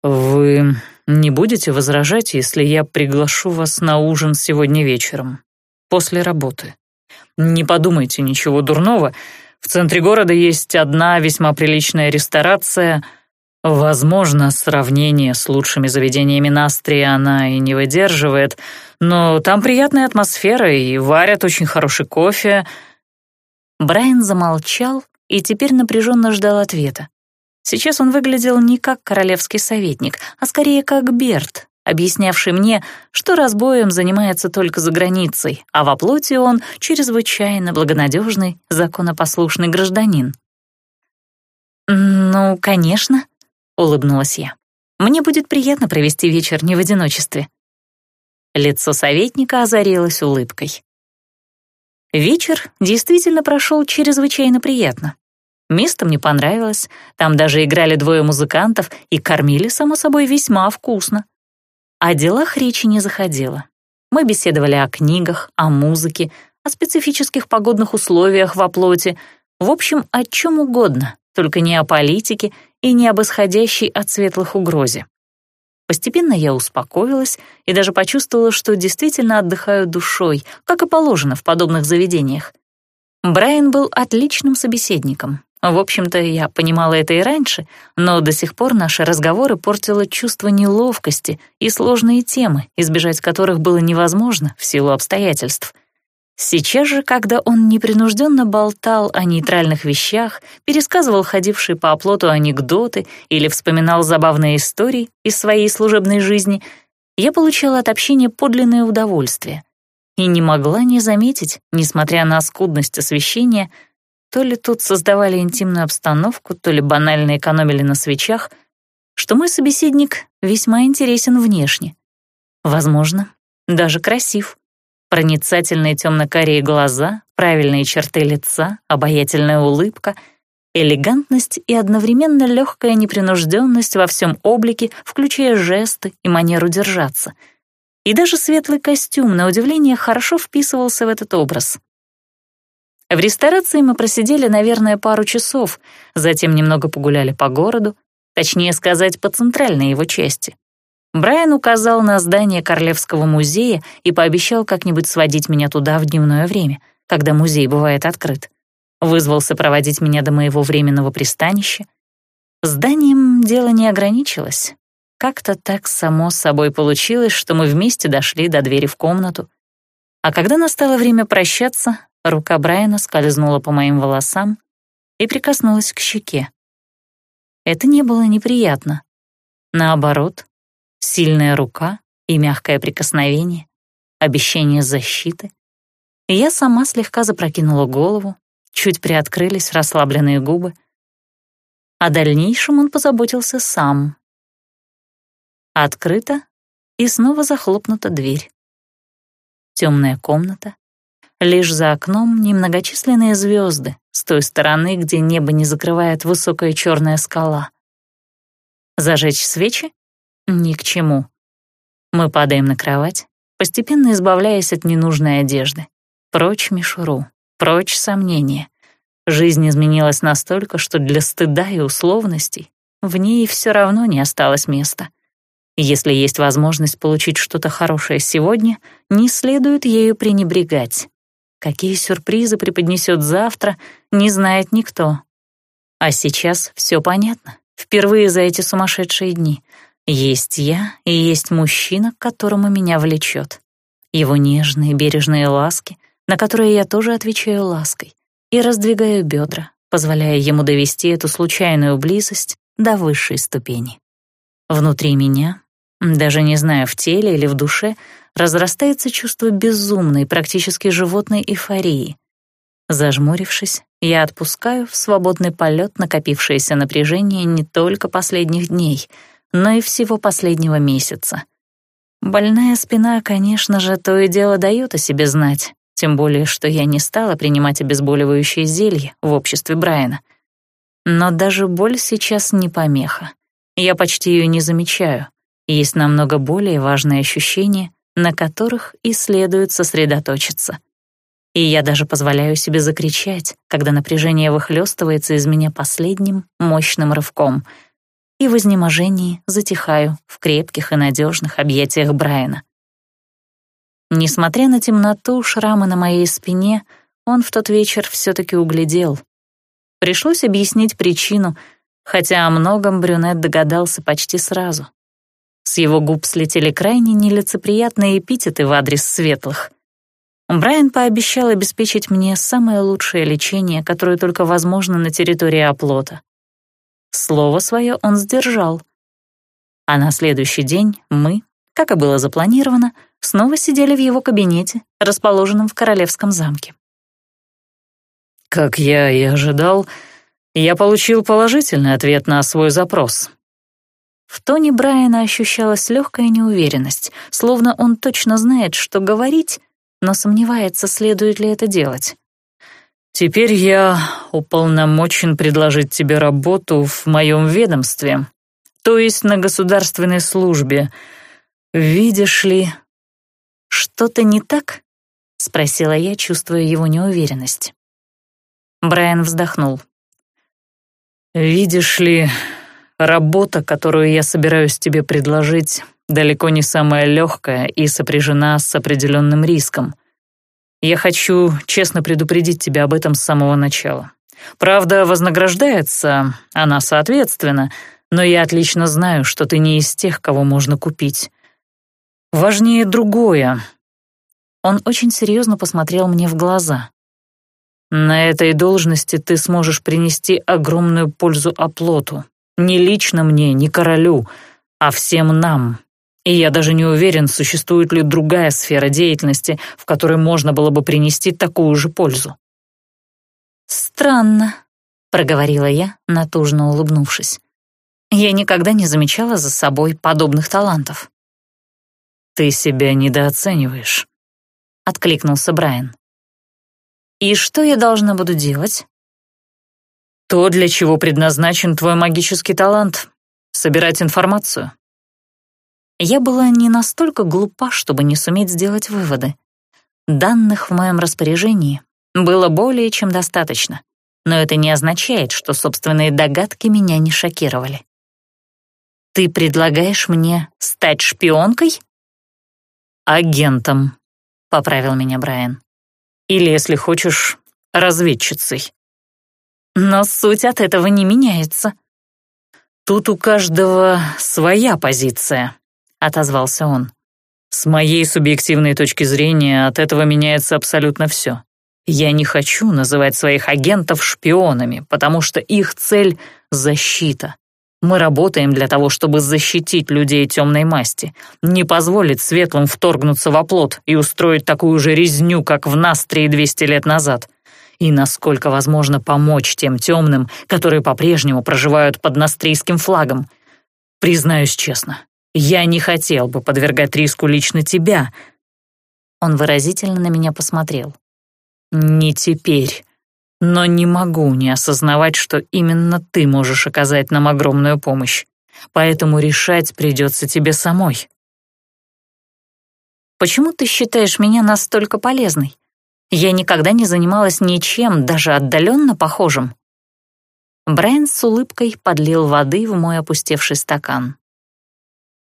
«Вы не будете возражать, если я приглашу вас на ужин сегодня вечером, после работы? Не подумайте ничего дурного. В центре города есть одна весьма приличная ресторация. Возможно, сравнение с лучшими заведениями Настрии она и не выдерживает, но там приятная атмосфера и варят очень хороший кофе». Брайан замолчал и теперь напряженно ждал ответа. Сейчас он выглядел не как королевский советник, а скорее как Берт, объяснявший мне, что разбоем занимается только за границей, а во плоти он чрезвычайно благонадежный, законопослушный гражданин. «Ну, конечно», — улыбнулась я. «Мне будет приятно провести вечер не в одиночестве». Лицо советника озарилось улыбкой. Вечер действительно прошел чрезвычайно приятно. Место мне понравилось, там даже играли двое музыкантов и кормили, само собой, весьма вкусно. О делах речи не заходило. Мы беседовали о книгах, о музыке, о специфических погодных условиях во плоти, в общем, о чем угодно, только не о политике и не об исходящей от светлых угрозе. Постепенно я успокоилась и даже почувствовала, что действительно отдыхаю душой, как и положено в подобных заведениях. Брайан был отличным собеседником. В общем-то, я понимала это и раньше, но до сих пор наши разговоры портило чувство неловкости и сложные темы, избежать которых было невозможно в силу обстоятельств — Сейчас же, когда он непринужденно болтал о нейтральных вещах, пересказывал ходившие по оплоту анекдоты или вспоминал забавные истории из своей служебной жизни, я получала от общения подлинное удовольствие и не могла не заметить, несмотря на скудность освещения, то ли тут создавали интимную обстановку, то ли банально экономили на свечах, что мой собеседник весьма интересен внешне. Возможно, даже красив. Проницательные темно-карие глаза, правильные черты лица, обаятельная улыбка, элегантность и одновременно легкая непринужденность во всем облике, включая жесты и манеру держаться. И даже светлый костюм, на удивление, хорошо вписывался в этот образ. В ресторации мы просидели, наверное, пару часов, затем немного погуляли по городу, точнее сказать, по центральной его части. Брайан указал на здание Королевского музея и пообещал как-нибудь сводить меня туда в дневное время, когда музей бывает открыт. Вызвался проводить меня до моего временного пристанища. Зданием дело не ограничилось. Как-то так само собой получилось, что мы вместе дошли до двери в комнату. А когда настало время прощаться, рука Брайана скользнула по моим волосам и прикоснулась к щеке. Это не было неприятно. Наоборот, Сильная рука и мягкое прикосновение, обещание защиты. Я сама слегка запрокинула голову, чуть приоткрылись расслабленные губы. О дальнейшем он позаботился сам. Открыта и снова захлопнута дверь. Темная комната. Лишь за окном немногочисленные звезды с той стороны, где небо не закрывает высокая черная скала. Зажечь свечи ни к чему. Мы падаем на кровать, постепенно избавляясь от ненужной одежды. Прочь мишуру, прочь сомнения. Жизнь изменилась настолько, что для стыда и условностей в ней все равно не осталось места. Если есть возможность получить что-то хорошее сегодня, не следует ею пренебрегать. Какие сюрпризы преподнесет завтра, не знает никто. А сейчас все понятно. Впервые за эти сумасшедшие дни. Есть я и есть мужчина, к которому меня влечет. Его нежные, бережные ласки, на которые я тоже отвечаю лаской, и раздвигаю бедра, позволяя ему довести эту случайную близость до высшей ступени. Внутри меня, даже не знаю, в теле или в душе, разрастается чувство безумной, практически животной эйфории. Зажмурившись, я отпускаю в свободный полет накопившееся напряжение не только последних дней — но и всего последнего месяца. Больная спина, конечно же, то и дело дает о себе знать, тем более, что я не стала принимать обезболивающие зелья в обществе Брайана. Но даже боль сейчас не помеха. Я почти ее не замечаю. Есть намного более важные ощущения, на которых и следует сосредоточиться. И я даже позволяю себе закричать, когда напряжение выхлёстывается из меня последним мощным рывком — и в изнеможении затихаю в крепких и надежных объятиях Брайана. Несмотря на темноту, шрамы на моей спине, он в тот вечер все таки углядел. Пришлось объяснить причину, хотя о многом брюнет догадался почти сразу. С его губ слетели крайне нелицеприятные эпитеты в адрес светлых. Брайан пообещал обеспечить мне самое лучшее лечение, которое только возможно на территории оплота. Слово свое он сдержал. А на следующий день мы, как и было запланировано, снова сидели в его кабинете, расположенном в Королевском замке. Как я и ожидал, я получил положительный ответ на свой запрос. В тоне Брайана ощущалась легкая неуверенность, словно он точно знает, что говорить, но сомневается, следует ли это делать. Теперь я уполномочен предложить тебе работу в моем ведомстве, то есть на государственной службе. Видишь ли, «Что-то не так?» — спросила я, чувствуя его неуверенность. Брайан вздохнул. «Видишь ли, работа, которую я собираюсь тебе предложить, далеко не самая легкая и сопряжена с определенным риском. Я хочу честно предупредить тебя об этом с самого начала. Правда, вознаграждается она соответственно, но я отлично знаю, что ты не из тех, кого можно купить. Важнее другое. Он очень серьезно посмотрел мне в глаза. На этой должности ты сможешь принести огромную пользу оплоту. Не лично мне, не королю, а всем нам. И я даже не уверен, существует ли другая сфера деятельности, в которой можно было бы принести такую же пользу. «Странно», — проговорила я, натужно улыбнувшись. «Я никогда не замечала за собой подобных талантов». «Ты себя недооцениваешь», — откликнулся Брайан. «И что я должна буду делать?» «То, для чего предназначен твой магический талант — собирать информацию. Я была не настолько глупа, чтобы не суметь сделать выводы. Данных в моем распоряжении было более чем достаточно, но это не означает, что собственные догадки меня не шокировали. «Ты предлагаешь мне стать шпионкой?» «Агентом», — поправил меня Брайан. «Или, если хочешь, разведчицей». Но суть от этого не меняется. Тут у каждого своя позиция, — отозвался он. «С моей субъективной точки зрения от этого меняется абсолютно все. Я не хочу называть своих агентов шпионами, потому что их цель — защита. Мы работаем для того, чтобы защитить людей темной масти, не позволить светлым вторгнуться в оплот и устроить такую же резню, как в Настрии 200 лет назад. И насколько возможно помочь тем темным, которые по-прежнему проживают под настрийским флагом. Признаюсь честно, я не хотел бы подвергать риску лично тебя». Он выразительно на меня посмотрел. «Не теперь. Но не могу не осознавать, что именно ты можешь оказать нам огромную помощь. Поэтому решать придется тебе самой». «Почему ты считаешь меня настолько полезной? Я никогда не занималась ничем, даже отдаленно похожим». Брайан с улыбкой подлил воды в мой опустевший стакан.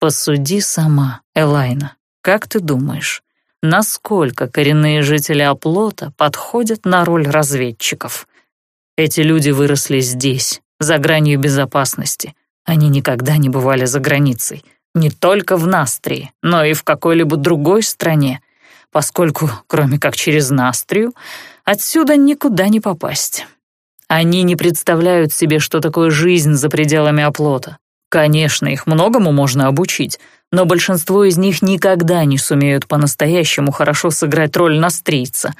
Посуди сама, Элайна. Как ты думаешь, насколько коренные жители оплота подходят на роль разведчиков? Эти люди выросли здесь, за гранью безопасности. Они никогда не бывали за границей. Не только в Настрии, но и в какой-либо другой стране, поскольку, кроме как через Настрию, отсюда никуда не попасть. Они не представляют себе, что такое жизнь за пределами оплота, Конечно, их многому можно обучить, но большинство из них никогда не сумеют по-настоящему хорошо сыграть роль настрийца.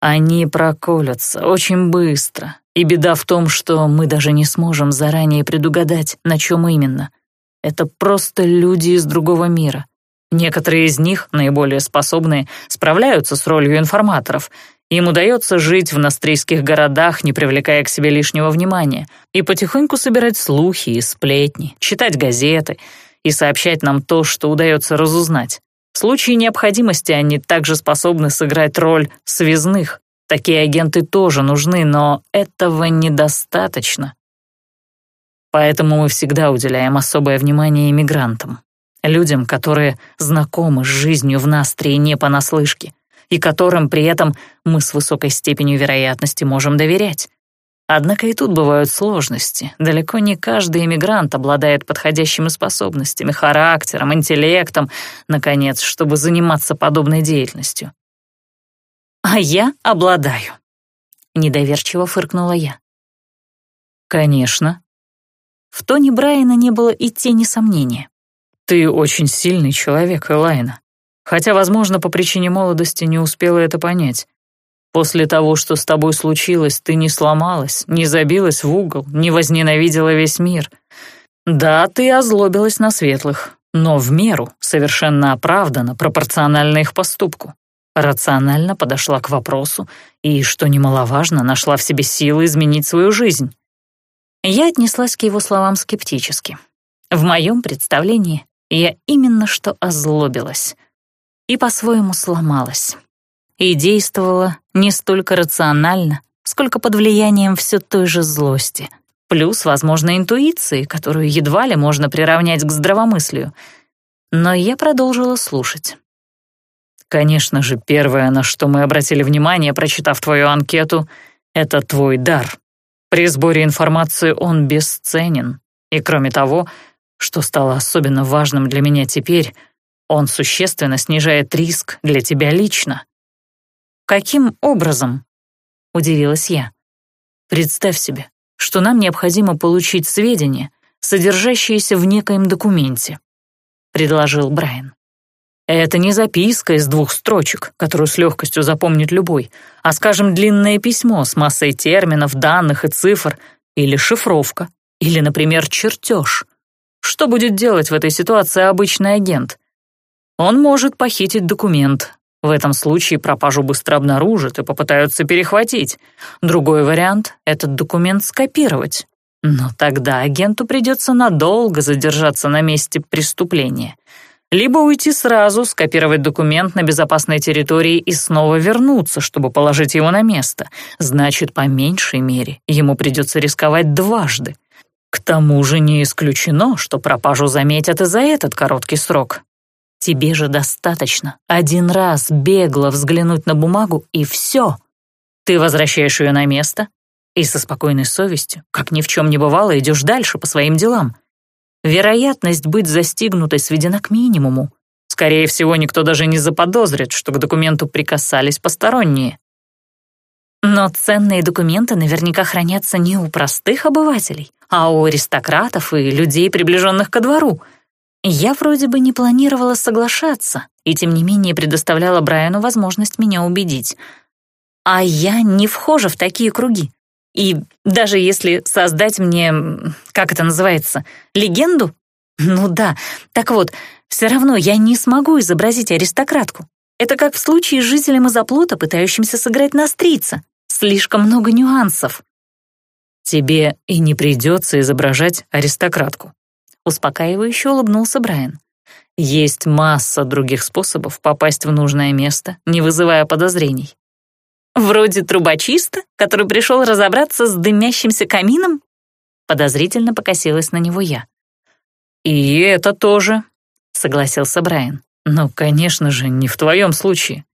Они проколятся очень быстро, и беда в том, что мы даже не сможем заранее предугадать, на чем именно. Это просто люди из другого мира. Некоторые из них, наиболее способные, справляются с ролью информаторов — им удается жить в настрийских городах, не привлекая к себе лишнего внимания, и потихоньку собирать слухи и сплетни, читать газеты и сообщать нам то, что удается разузнать. В случае необходимости они также способны сыграть роль связных. Такие агенты тоже нужны, но этого недостаточно. Поэтому мы всегда уделяем особое внимание иммигрантам, людям, которые знакомы с жизнью в Настрии не понаслышке, и которым при этом мы с высокой степенью вероятности можем доверять. Однако и тут бывают сложности. Далеко не каждый иммигрант обладает подходящими способностями, характером, интеллектом, наконец, чтобы заниматься подобной деятельностью. «А я обладаю», — недоверчиво фыркнула я. «Конечно». В тоне Брайана не было и тени сомнения. «Ты очень сильный человек, Элайна хотя, возможно, по причине молодости не успела это понять. После того, что с тобой случилось, ты не сломалась, не забилась в угол, не возненавидела весь мир. Да, ты озлобилась на светлых, но в меру, совершенно оправданно, пропорционально их поступку. Рационально подошла к вопросу и, что немаловажно, нашла в себе силы изменить свою жизнь. Я отнеслась к его словам скептически. В моем представлении я именно что озлобилась. И по-своему сломалась. И действовала не столько рационально, сколько под влиянием все той же злости, плюс, возможно, интуиции, которую едва ли можно приравнять к здравомыслию. Но я продолжила слушать. Конечно же, первое, на что мы обратили внимание, прочитав твою анкету, это твой дар. При сборе информации он бесценен. И кроме того, что стало особенно важным для меня теперь, он существенно снижает риск для тебя лично. «Каким образом?» — удивилась я. «Представь себе, что нам необходимо получить сведения, содержащиеся в некоем документе», — предложил Брайан. Это не записка из двух строчек, которую с легкостью запомнит любой, а, скажем, длинное письмо с массой терминов, данных и цифр, или шифровка, или, например, чертеж. Что будет делать в этой ситуации обычный агент? Он может похитить документ. В этом случае пропажу быстро обнаружат и попытаются перехватить. Другой вариант — этот документ скопировать. Но тогда агенту придется надолго задержаться на месте преступления — либо уйти сразу, скопировать документ на безопасной территории и снова вернуться, чтобы положить его на место. Значит, по меньшей мере, ему придется рисковать дважды. К тому же не исключено, что пропажу заметят и за этот короткий срок. Тебе же достаточно один раз бегло взглянуть на бумагу, и все. Ты возвращаешь ее на место и со спокойной совестью, как ни в чем не бывало, идешь дальше по своим делам. Вероятность быть застигнутой сведена к минимуму. Скорее всего, никто даже не заподозрит, что к документу прикасались посторонние. Но ценные документы наверняка хранятся не у простых обывателей, а у аристократов и людей, приближенных ко двору. Я вроде бы не планировала соглашаться, и тем не менее предоставляла Брайану возможность меня убедить. А я не вхожа в такие круги. И даже если создать мне, как это называется, легенду? Ну да, так вот, все равно я не смогу изобразить аристократку. Это как в случае с жителем изоплота, пытающимся сыграть на стрица. Слишком много нюансов. Тебе и не придется изображать аристократку. Успокаивающе улыбнулся Брайан. Есть масса других способов попасть в нужное место, не вызывая подозрений. Вроде трубочиста, который пришел разобраться с дымящимся камином? Подозрительно покосилась на него я. «И это тоже», — согласился Брайан. «Ну, конечно же, не в твоем случае.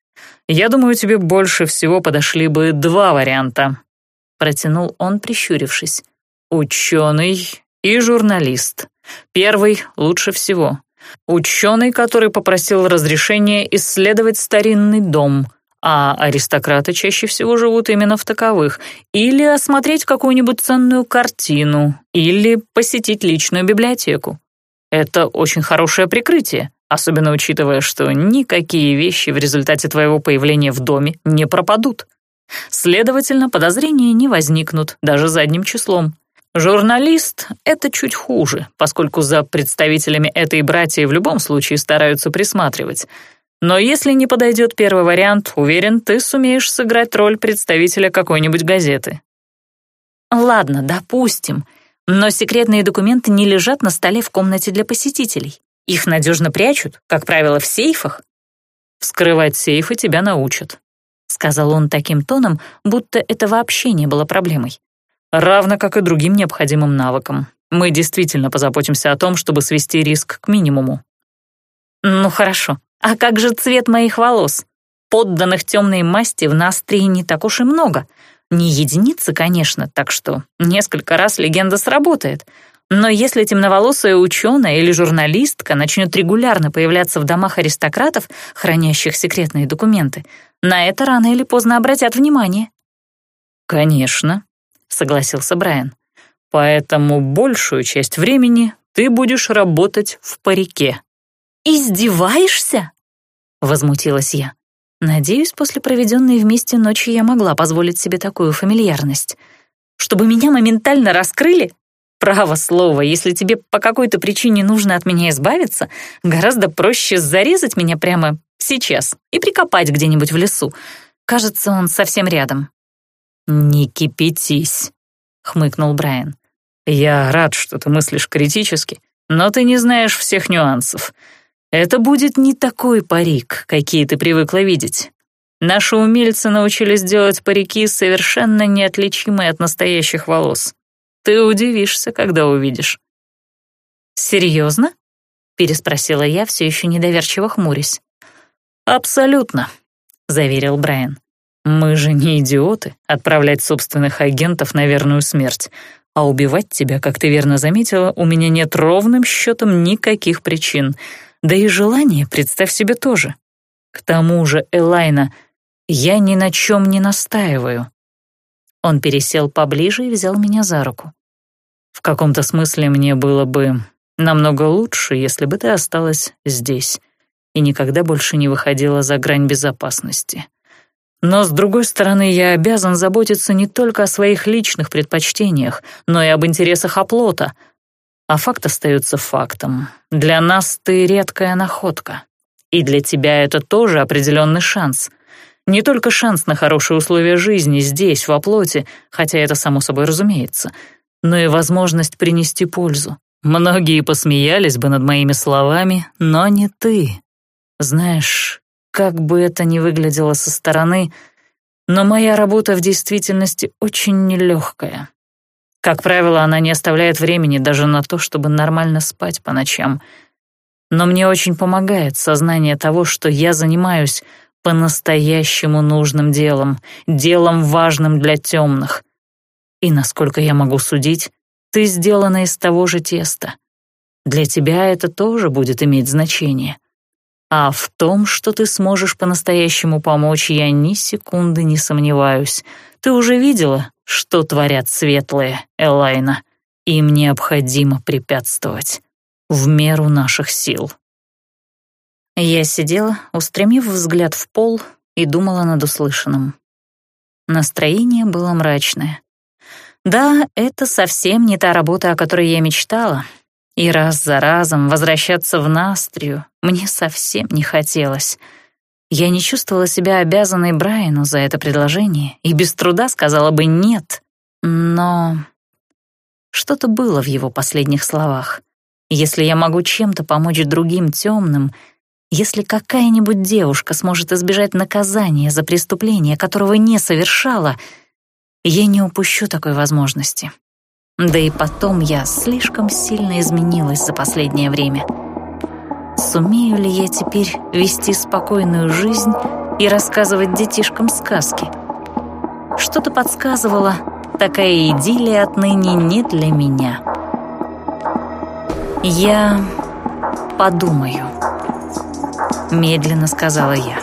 Я думаю, тебе больше всего подошли бы два варианта», — протянул он, прищурившись. «Ученый и журналист. Первый лучше всего. Ученый, который попросил разрешения исследовать старинный дом — а аристократы чаще всего живут именно в таковых, или осмотреть какую-нибудь ценную картину, или посетить личную библиотеку. Это очень хорошее прикрытие, особенно учитывая, что никакие вещи в результате твоего появления в доме не пропадут. Следовательно, подозрения не возникнут даже задним числом. Журналист — это чуть хуже, поскольку за представителями этой братьи в любом случае стараются присматривать — но если не подойдет первый вариант, уверен, ты сумеешь сыграть роль представителя какой-нибудь газеты. Ладно, допустим. Но секретные документы не лежат на столе в комнате для посетителей. Их надежно прячут, как правило, в сейфах. Вскрывать сейфы тебя научат, сказал он таким тоном, будто это вообще не было проблемой. Равно как и другим необходимым навыкам. Мы действительно позаботимся о том, чтобы свести риск к минимуму. Ну хорошо, а как же цвет моих волос? Подданных темной масти в Настрии не так уж и много. Не единицы, конечно, так что несколько раз легенда сработает. Но если темноволосая ученая или журналистка начнет регулярно появляться в домах аристократов, хранящих секретные документы, на это рано или поздно обратят внимание. «Конечно», — согласился Брайан. «Поэтому большую часть времени ты будешь работать в парике». «Издеваешься?» — возмутилась я. Надеюсь, после проведенной вместе ночи я могла позволить себе такую фамильярность. Чтобы меня моментально раскрыли? Право слово, если тебе по какой-то причине нужно от меня избавиться, гораздо проще зарезать меня прямо сейчас и прикопать где-нибудь в лесу. Кажется, он совсем рядом. «Не кипятись», — хмыкнул Брайан. «Я рад, что ты мыслишь критически, но ты не знаешь всех нюансов. Это будет не такой парик, какие ты привыкла видеть. Наши умельцы научились делать парики, совершенно неотличимые от настоящих волос. Ты удивишься, когда увидишь». «Серьезно?» — переспросила я, все еще недоверчиво хмурясь. «Абсолютно», — заверил Брайан. «Мы же не идиоты отправлять собственных агентов на верную смерть, а убивать тебя, как ты верно заметила, у меня нет ровным счетом никаких причин, да и желания, представь себе, тоже. К тому же, Элайна, я ни на чем не настаиваю». Он пересел поближе и взял меня за руку. «В каком-то смысле мне было бы намного лучше, если бы ты осталась здесь и никогда больше не выходила за грань безопасности. Но, с другой стороны, я обязан заботиться не только о своих личных предпочтениях, но и об интересах оплота. А факт остается фактом. Для нас ты редкая находка. И для тебя это тоже определенный шанс. Не только шанс на хорошие условия жизни здесь, в оплоте, хотя это само собой разумеется, но и возможность принести пользу. Многие посмеялись бы над моими словами, но не ты. Знаешь, как бы это ни выглядело со стороны, но моя работа в действительности очень нелегкая. Как правило, она не оставляет времени даже на то, чтобы нормально спать по ночам. Но мне очень помогает сознание того, что я занимаюсь по-настоящему нужным делом, делом важным для темных. И, насколько я могу судить, ты сделана из того же теста. Для тебя это тоже будет иметь значение. А в том, что ты сможешь по-настоящему помочь, я ни секунды не сомневаюсь. Ты уже видела, что творят светлые, Элайна. Им необходимо препятствовать. В меру наших сил. Я сидела, устремив взгляд в пол, и думала над услышанным. Настроение было мрачное. Да, это совсем не та работа, о которой я мечтала, и раз за разом возвращаться в Настрию мне совсем не хотелось. Я не чувствовала себя обязанной Брайану за это предложение и без труда сказала бы «нет». Но что-то было в его последних словах. Если я могу чем-то помочь другим темным, если какая-нибудь девушка сможет избежать наказания за преступление, которого не совершала, я не упущу такой возможности. Да и потом я слишком сильно изменилась за последнее время. Сумею ли я теперь вести спокойную жизнь и рассказывать детишкам сказки? Что-то подсказывало, такая идиллия отныне не для меня. «Я подумаю», — медленно сказала я.